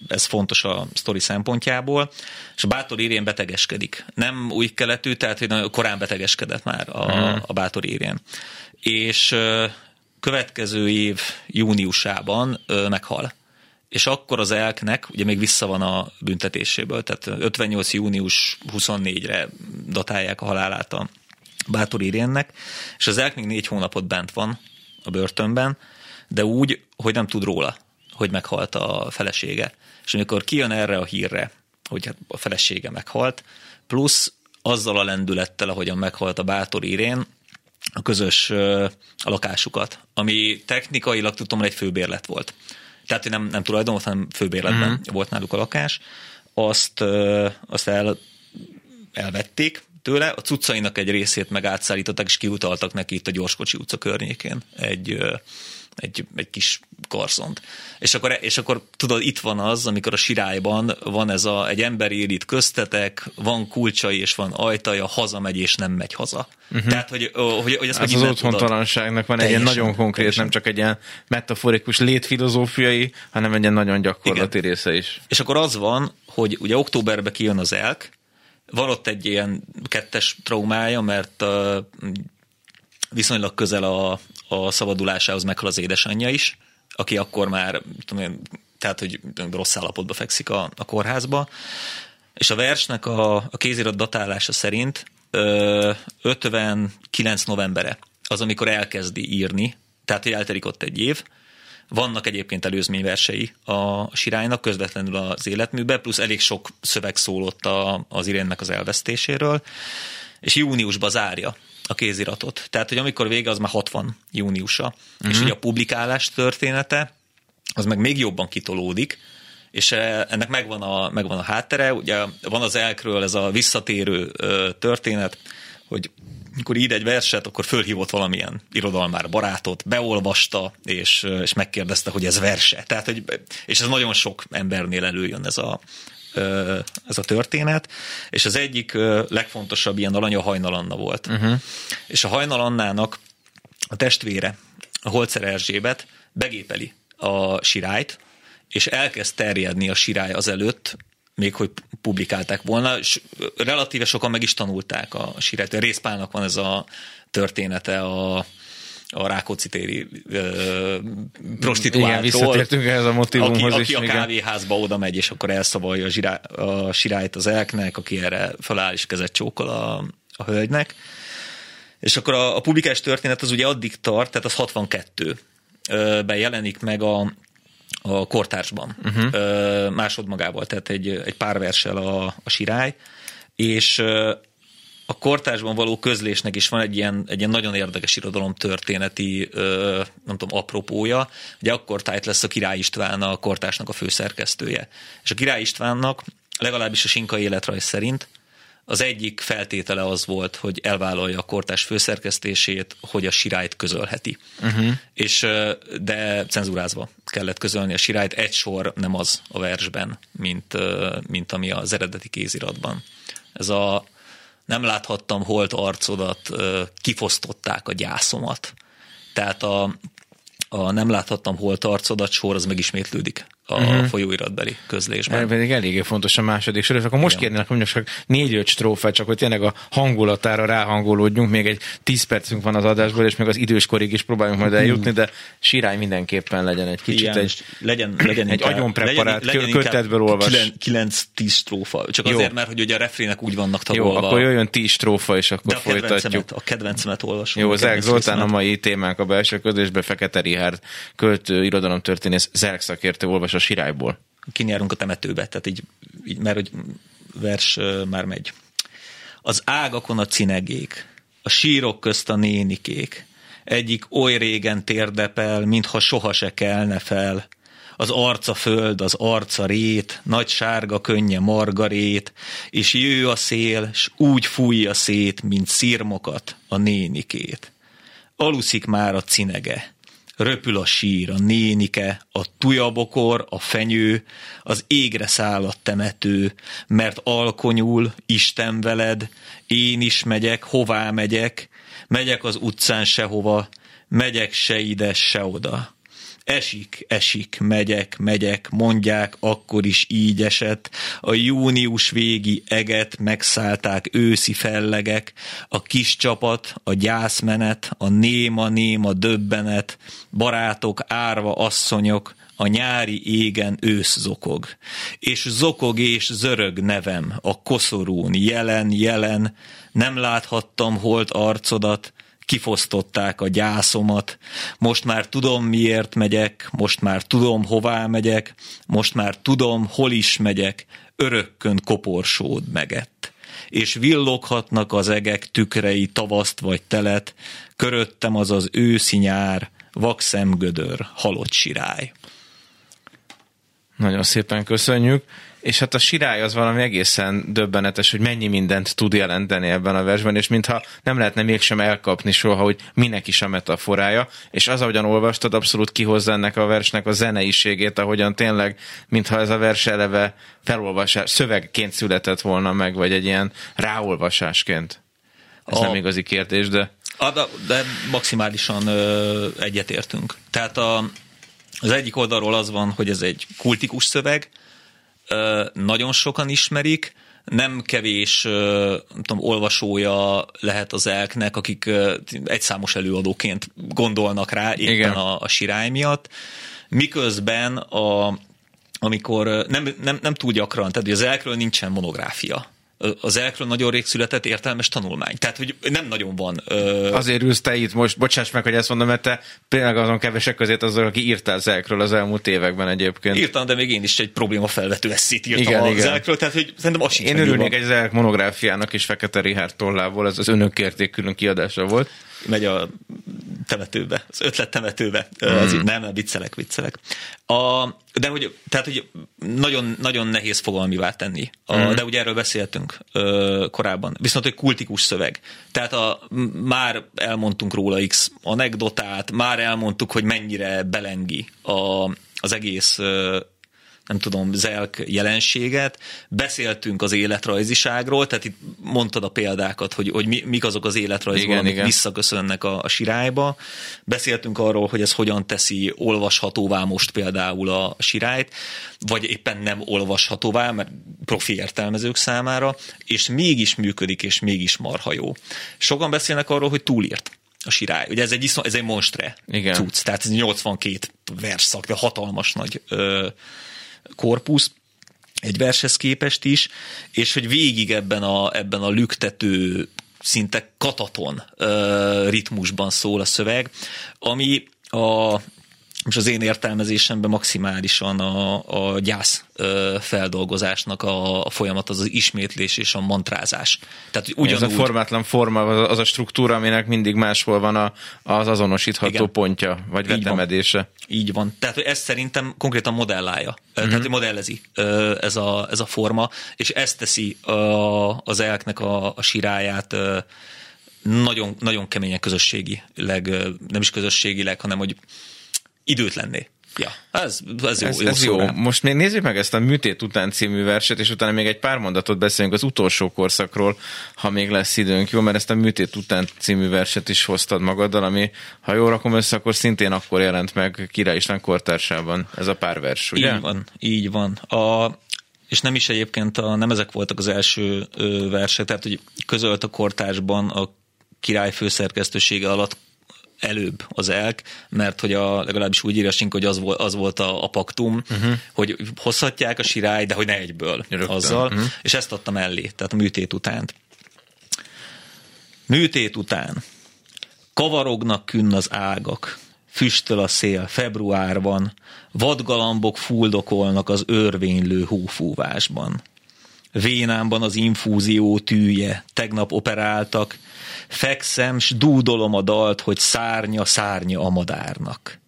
ez fontos a sztori szempontjából, és Bátor Irén betegeskedik. Nem új keletű, tehát hogy korán betegeskedett már a, hmm. a Bátor Irén és következő év júniusában meghal. És akkor az elknek, ugye még vissza van a büntetéséből, tehát 58. június 24-re datálják a halálát a Bátor Irénnek, és az elk még négy hónapot bent van a börtönben, de úgy, hogy nem tud róla, hogy meghalt a felesége. És amikor kijön erre a hírre, hogy hát a felesége meghalt, plusz azzal a lendülettel, ahogyan meghalt a Bátor Irén, a közös a lakásukat, ami technikailag tudom, egy főbérlet volt. Tehát nem, nem tulajdon, hanem főbérletben mm. volt náluk a lakás. Azt, azt el, elvették tőle, a cuccainak egy részét meg átszállították, és kiutaltak neki itt a Gyorskocsi utca környékén egy egy, egy kis karszont. És akkor, és akkor tudod, itt van az, amikor a sirályban van ez a, egy ember él itt köztetek, van kulcsai és van ajtaja, hazamegy és nem megy haza. Uh-huh. Tehát, hogy, hogy, hogy ezt Ez az otthontalanságnak van egy ilyen nagyon konkrét, teljesen. nem csak egy ilyen metaforikus létfilozófiai, hanem egy ilyen nagyon gyakorlati Igen. része is. És akkor az van, hogy ugye októberben kijön az elk, van ott egy ilyen kettes traumája, mert uh, viszonylag közel a, a szabadulásához meghal az édesanyja is, aki akkor már, tudom, tehát, hogy rossz állapotba fekszik a, a kórházba. És a versnek a, a kézirat datálása szerint ö, 59 novembere az, amikor elkezdi írni, tehát, hogy elterik ott egy év, vannak egyébként előzményversei a Sirálynak közvetlenül az életműbe, plusz elég sok szöveg szólott a, az Irénnek az elvesztéséről, és júniusban zárja a kéziratot. Tehát, hogy amikor vége, az már 60 júniusa. Uh-huh. És mhm. ugye a publikálás története, az meg még jobban kitolódik, és e, ennek megvan a, megvan a háttere. Ugye van az elkről ez a visszatérő történet, hogy amikor ír egy verset, akkor fölhívott valamilyen irodalmár barátot, beolvasta, és, és megkérdezte, hogy ez verse. Tehát, hogy, és ez nagyon sok embernél előjön ez a, ez a történet, és az egyik legfontosabb ilyen alany a Hajnalanna volt. Uh-huh. És a Hajnalannának a testvére, a Holzer Erzsébet begépeli a sirályt, és elkezd terjedni a sirály azelőtt, még hogy publikálták volna, és relatíve sokan meg is tanulták a sirályt. A Részpálnak van ez a története a a Rákóczi téri ö, prostituáltól. Igen, visszatértünk ehhez a motivumhoz aki, is. Aki a kávéházba oda megy, és akkor elszavalja a, zsirá, a sirályt az elknek, aki erre feláll és kezet csókol a, a hölgynek. És akkor a, a publikás történet az ugye addig tart, tehát az 62 ben jelenik meg a, a kortársban, uh-huh. másodmagával, tehát egy, egy pár versel a, a sirály, és a kortársban való közlésnek is van egy ilyen, egy ilyen nagyon érdekes irodalom történeti, ö, nem tudom, apropója. Ugye akkor tájt lesz a Király István a kortársnak a főszerkesztője. És a Király Istvánnak, legalábbis a Sinka életrajz szerint, az egyik feltétele az volt, hogy elvállalja a kortás főszerkesztését, hogy a sirályt közölheti. Uh-huh. És, de cenzúrázva kellett közölni a sirályt, egy sor nem az a versben, mint, mint ami az eredeti kéziratban. Ez a nem láthattam holt arcodat, kifosztották a gyászomat. Tehát a, a nem láthattam holt arcodat sor az megismétlődik a uh-huh. folyóiratbeli közlésben. Ez pedig eléggé fontos a második sor, és akkor most kérnének hogy csak négy-öt strófát, csak hogy tényleg a hangulatára ráhangolódjunk, még egy tíz percünk van az adásból, és még az időskorig is próbáljunk majd eljutni, de sirály mindenképpen legyen egy kicsit Igen, egy, legyen, legyen egy agyonpreparált kötetből olvas. 9-10 strófa, csak Jó. azért, mert hogy ugye a refrének úgy vannak tagolva. Jó, akkor jöjjön 10 strófa, és akkor de a folytatjuk. A kedvencemet olvasom. Jó, Zerg Zoltán a mai témánk a belső közlésbe, Fekete Rihárd költő, irodalomtörténész, Zerg szakértő olvas a sirályból. Kinyárunk a temetőbe, tehát így, így mert hogy vers már megy. Az ágakon a cinegék, a sírok közt a nénikék, egyik oly régen térdepel, mintha soha se kelne fel. Az arca föld, az arca rét, nagy sárga könnye margarét, és jő a szél, s úgy fújja szét, mint szirmokat a nénikét. Aluszik már a cinege, Röpül a sír, a nénike, a tujabokor, a fenyő, az égre száll a temető, mert alkonyul, Isten veled, én is megyek, hová megyek, megyek az utcán sehova, megyek se ide, se oda. Esik, esik, megyek, megyek, mondják, akkor is így esett. A június végi eget megszállták őszi fellegek, a kis csapat, a gyászmenet, a néma-néma döbbenet, barátok, árva asszonyok, a nyári égen ősz zokog. És zokog és zörög nevem a koszorún, jelen, jelen, nem láthattam holt arcodat, kifosztották a gyászomat, most már tudom miért megyek, most már tudom hová megyek, most már tudom hol is megyek, örökkön koporsód megett. és villoghatnak az egek tükrei tavaszt vagy telet, köröttem az az őszi nyár, vakszemgödör, halott sirály. Nagyon szépen köszönjük. És hát a sirály az valami egészen döbbenetes, hogy mennyi mindent tud jelenteni ebben a versben, és mintha nem lehetne mégsem elkapni soha, hogy minek is a metaforája, és az, ahogyan olvastad, abszolút kihozza ennek a versnek a zeneiségét, ahogyan tényleg, mintha ez a vers eleve felolvasás, szövegként született volna meg, vagy egy ilyen ráolvasásként. Ez a... nem igazi kérdés, de... A, de maximálisan ö, egyetértünk. Tehát a, az egyik oldalról az van, hogy ez egy kultikus szöveg, nagyon sokan ismerik, nem kevés nem tudom, olvasója lehet az elknek, akik egyszámos előadóként gondolnak rá éppen a, a sirály miatt, miközben a, amikor nem, nem, nem túl gyakran, tehát az elkről nincsen monográfia az elkről nagyon rég született értelmes tanulmány. Tehát, hogy nem nagyon van. Ö... Azért ülsz te itt most, bocsáss meg, hogy ezt mondom, mert te tényleg azon kevesek közé az, aki írtál az elkről az elmúlt években egyébként. Írtam, de még én is egy probléma felvető eszét írtam igen, az igen. tehát hogy szerintem az Én örülnék egy elk monográfiának is Fekete Rihárd tollából, ez az önökérték külön kiadása volt megy a temetőbe, az ötlet temetőbe. Mm. Az, nem, nem, viccelek, viccelek. A, de hogy, tehát, hogy nagyon, nagyon nehéz fogalmivá tenni. A, mm. De ugye erről beszéltünk ö, korábban. Viszont egy kultikus szöveg. Tehát a, már elmondtunk róla x anekdotát, már elmondtuk, hogy mennyire belengi a, az egész nem tudom, zelk jelenséget, beszéltünk az életrajziságról, tehát itt mondtad a példákat, hogy, hogy mi, mik azok az életrajzok, igen, amik igen. visszaköszönnek a, a sirályba, beszéltünk arról, hogy ez hogyan teszi olvashatóvá most például a sirályt, vagy éppen nem olvashatóvá, mert profi értelmezők számára, és mégis működik, és mégis marha jó. Sokan beszélnek arról, hogy túlírt a sirály. Ugye ez egy, ez egy monstre Igen. cucc, tehát ez 82 versszak, de hatalmas nagy ö, korpusz, egy vershez képest is, és hogy végig ebben a, ebben a lüktető, szinte kataton ritmusban szól a szöveg, ami a most az én értelmezésemben maximálisan a, a gyász ö, feldolgozásnak a, a folyamat az az ismétlés és a mantrázás. Tehát ugyanúgy... Ez a formátlan forma, az a struktúra, aminek mindig máshol van a, az azonosítható Igen. pontja, vagy vetemedése. Így van. Így van. Tehát ez szerintem konkrétan modellálja. Uh-huh. Tehát modellezi ö, ez a, ez a forma, és ezt teszi a, az elknek a, a siráját ö, nagyon, nagyon keményen közösségileg, nem is közösségileg, hanem hogy időtlenné. Ja, ez, ez jó. Ez, jó, ez jó. Most még nézzük meg ezt a Műtét után című verset, és utána még egy pár mondatot beszélünk az utolsó korszakról, ha még lesz időnk, jó? Mert ezt a Műtét után című verset is hoztad magaddal, ami, ha jól rakom össze, akkor szintén akkor jelent meg Király István kortársában ez a pár vers, ugye? Így van, így van. A, és nem is egyébként, a, nem ezek voltak az első ö, versek, tehát hogy közölt a kortársban a király főszerkesztősége alatt előbb az elk, mert hogy a, legalábbis úgy írásunk, hogy az volt, az volt a, a paktum, uh-huh. hogy hozhatják a sirály, de hogy ne egyből Rögtön. azzal, uh-huh. és ezt adtam mellé, tehát a műtét után. Műtét után kavarognak künn az ágak, füstöl a szél februárban, vadgalambok fuldokolnak az örvénylő hófúvásban. Vénámban az infúzió tűje, tegnap operáltak, Fekszem, s dúdolom a dalt, hogy szárnya, szárnya a madárnak.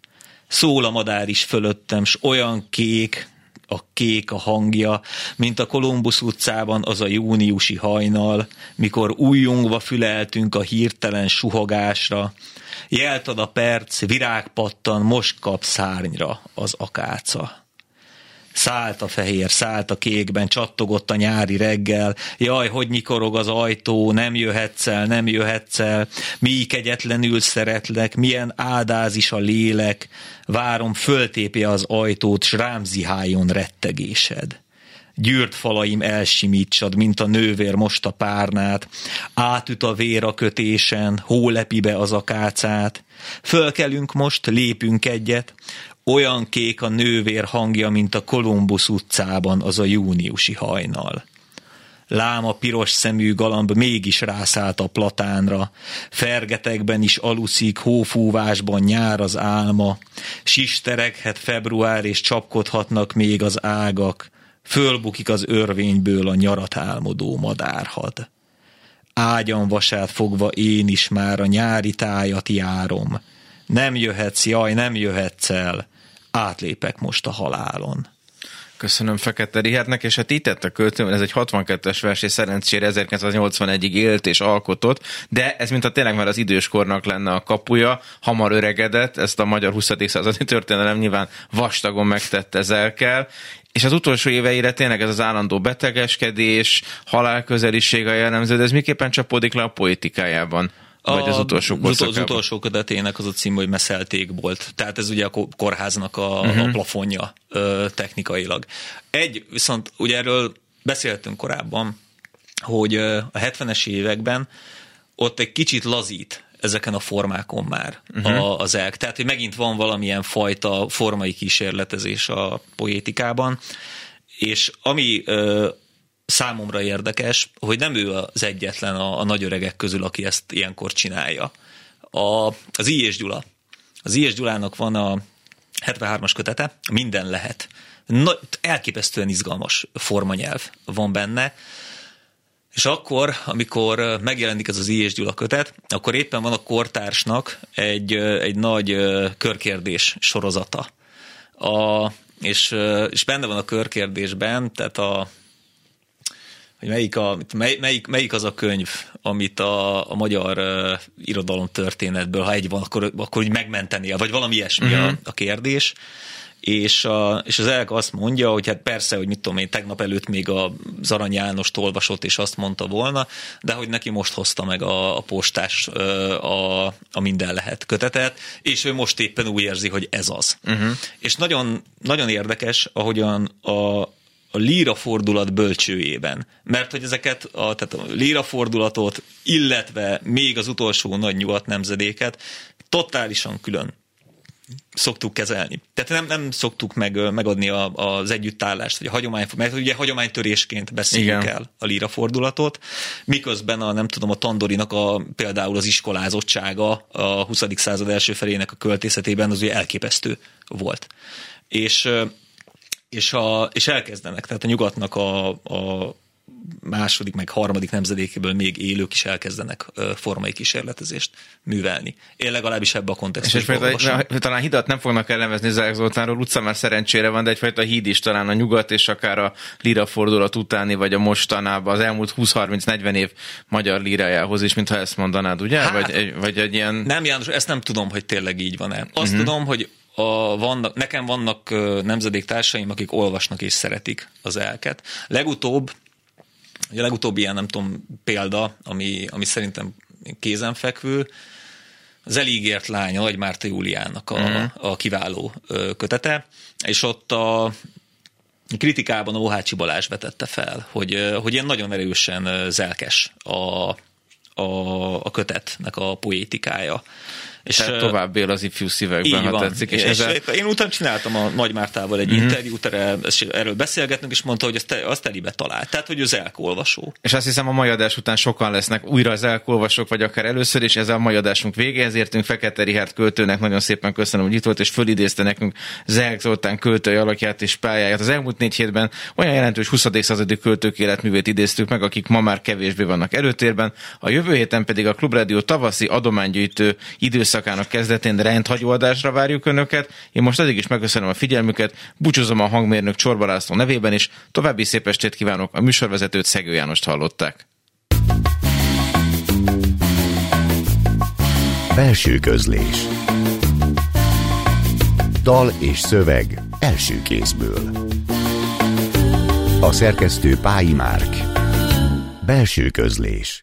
Szól a madár is fölöttem, s olyan kék, a kék a hangja, mint a Kolumbusz utcában az a júniusi hajnal, mikor újjongva füleltünk a hirtelen suhogásra, jeltad a perc, virágpattan, most kap szárnyra az akáca. Szállt a fehér, szállt a kékben, csattogott a nyári reggel. Jaj, hogy nyikorog az ajtó, nem jöhetsz el, nem jöhetsz el. Mi kegyetlenül szeretlek, milyen áldázis a lélek. Várom, föltépi az ajtót, s rám ziháljon rettegésed gyűrt falaim elsimítsad, mint a nővér most a párnát, átüt a vér a kötésen, hólepibe az akácát. Fölkelünk most, lépünk egyet, olyan kék a nővér hangja, mint a Kolumbusz utcában az a júniusi hajnal. Láma piros szemű galamb mégis rászállt a platánra, fergetekben is aluszik, hófúvásban nyár az álma, sistereghet február és csapkodhatnak még az ágak, fölbukik az örvényből a nyarat álmodó madárhad. Ágyam vasát fogva én is már a nyári tájat járom. Nem jöhetsz, jaj, nem jöhetsz el, átlépek most a halálon. Köszönöm Fekete Rihetnek, és hát itt a költő, ez egy 62-es vers, és szerencsére 1981-ig élt és alkotott, de ez mint a tényleg már az időskornak lenne a kapuja, hamar öregedett, ezt a magyar 20. századi történelem nyilván vastagon megtette ezzel és az utolsó éveire tényleg ez az állandó betegeskedés, halálközeliség a jellemző, de ez miképpen csapódik le a poetikájában? Vagy az utolsó az, az utolsó kötetének az a cím, hogy Meszelték volt. Tehát ez ugye a kórháznak a, uh-huh. a mhm. plafonja technikailag. Egy, viszont ugye erről beszéltünk korábban, hogy a 70-es években ott egy kicsit lazít ezeken a formákon már uh-huh. a, az elk. Tehát, hogy megint van valamilyen fajta formai kísérletezés a poétikában, és ami számomra érdekes, hogy nem ő az egyetlen a, a nagy öregek közül, aki ezt ilyenkor csinálja. A, az I. és Gyula. Az I. Gyulának van a 73-as kötete, minden lehet. Na, elképesztően izgalmas formanyelv van benne, és akkor, amikor megjelenik ez az I. és Gyula kötet, akkor éppen van a kortársnak egy, egy nagy körkérdés sorozata. A, és, és benne van a körkérdésben, tehát a, hogy melyik, a, mely, melyik, melyik az a könyv, amit a, a magyar uh, irodalom történetből, ha egy van, akkor, akkor úgy megmenteni, vagy valami ilyesmi uh-huh. a, mhm. a kérdés. És, a, és az elk azt mondja, hogy hát persze, hogy mit tudom én, tegnap előtt még a Arany Jánost olvasott, és azt mondta volna, de hogy neki most hozta meg a, a postás a, a minden lehet kötetet, és ő most éppen úgy érzi, hogy ez az. Uh-huh. És nagyon, nagyon érdekes, ahogyan a, a líra fordulat bölcsőjében. Mert hogy ezeket a, tehát a líra fordulatot, illetve még az utolsó nagy nyugat nemzedéket totálisan külön szoktuk kezelni. Tehát nem, nem szoktuk meg, megadni a, az együttállást, vagy a hagyomány, mert ugye hagyománytörésként beszéljük Igen. el a líra fordulatot, miközben a, nem tudom, a Tandorinak a, például az iskolázottsága a 20. század első felének a költészetében az ugye elképesztő volt. És és, a, és elkezdenek, tehát a nyugatnak a, a második, meg harmadik nemzedékéből még élők is elkezdenek formai kísérletezést művelni. Én legalábbis ebbe a kontextusban és egyfajta, talán hidat nem fognak elnevezni Zák Zoltánról, utca már szerencsére van, de egyfajta híd is talán a nyugat és akár a lira fordulat utáni, vagy a mostanában, az elmúlt 20-30-40 év magyar lírájához is, mintha ezt mondanád, ugye? Hát, vagy, vagy egy ilyen... Nem, János, ezt nem tudom, hogy tényleg így van-e. Azt uh-huh. tudom, hogy a, vannak, nekem vannak nemzedéktársaim, akik olvasnak és szeretik az elket. Legutóbb, a legutóbbi ilyen, nem tudom, példa, ami, ami szerintem kézenfekvő, az elígért lánya, Nagy Márta Júliának a, uh-huh. a kiváló kötete, és ott a kritikában a Mohácsi Balázs vetette fel, hogy, hogy ilyen nagyon erősen zelkes a, a, a kötetnek a poétikája. És Tehát tovább él az ifjú szívekben, ha van. tetszik. És, és ezzel... Én utána csináltam a Nagy Mártával egy mm-hmm. interjút, erről beszélgetnünk, és mondta, hogy azt, azt telibe talált. Tehát, hogy az elkolvasó. És azt hiszem a mai adás után sokan lesznek újra az elkolvasók, vagy akár először, és ez a mai adásunk végéhez értünk. Fekete Rihárd költőnek nagyon szépen köszönöm, hogy itt volt, és fölidézte nekünk Zelk Zoltán költői alakját és pályáját. Az elmúlt négy hétben olyan jelentős 20. századi költők életművét idéztük meg, akik ma már kevésbé vannak előtérben. A jövő héten pedig a Klubrádió tavaszi adománygyűjtő időszak időszakának kezdetén rendhagyó adásra várjuk Önöket. Én most eddig is megköszönöm a figyelmüket, búcsúzom a hangmérnök Csorba nevében is, további szép estét kívánok, a műsorvezetőt Szegő Jánost hallották. Belső közlés. Dal és szöveg első kézből. A szerkesztő Pályi Belső közlés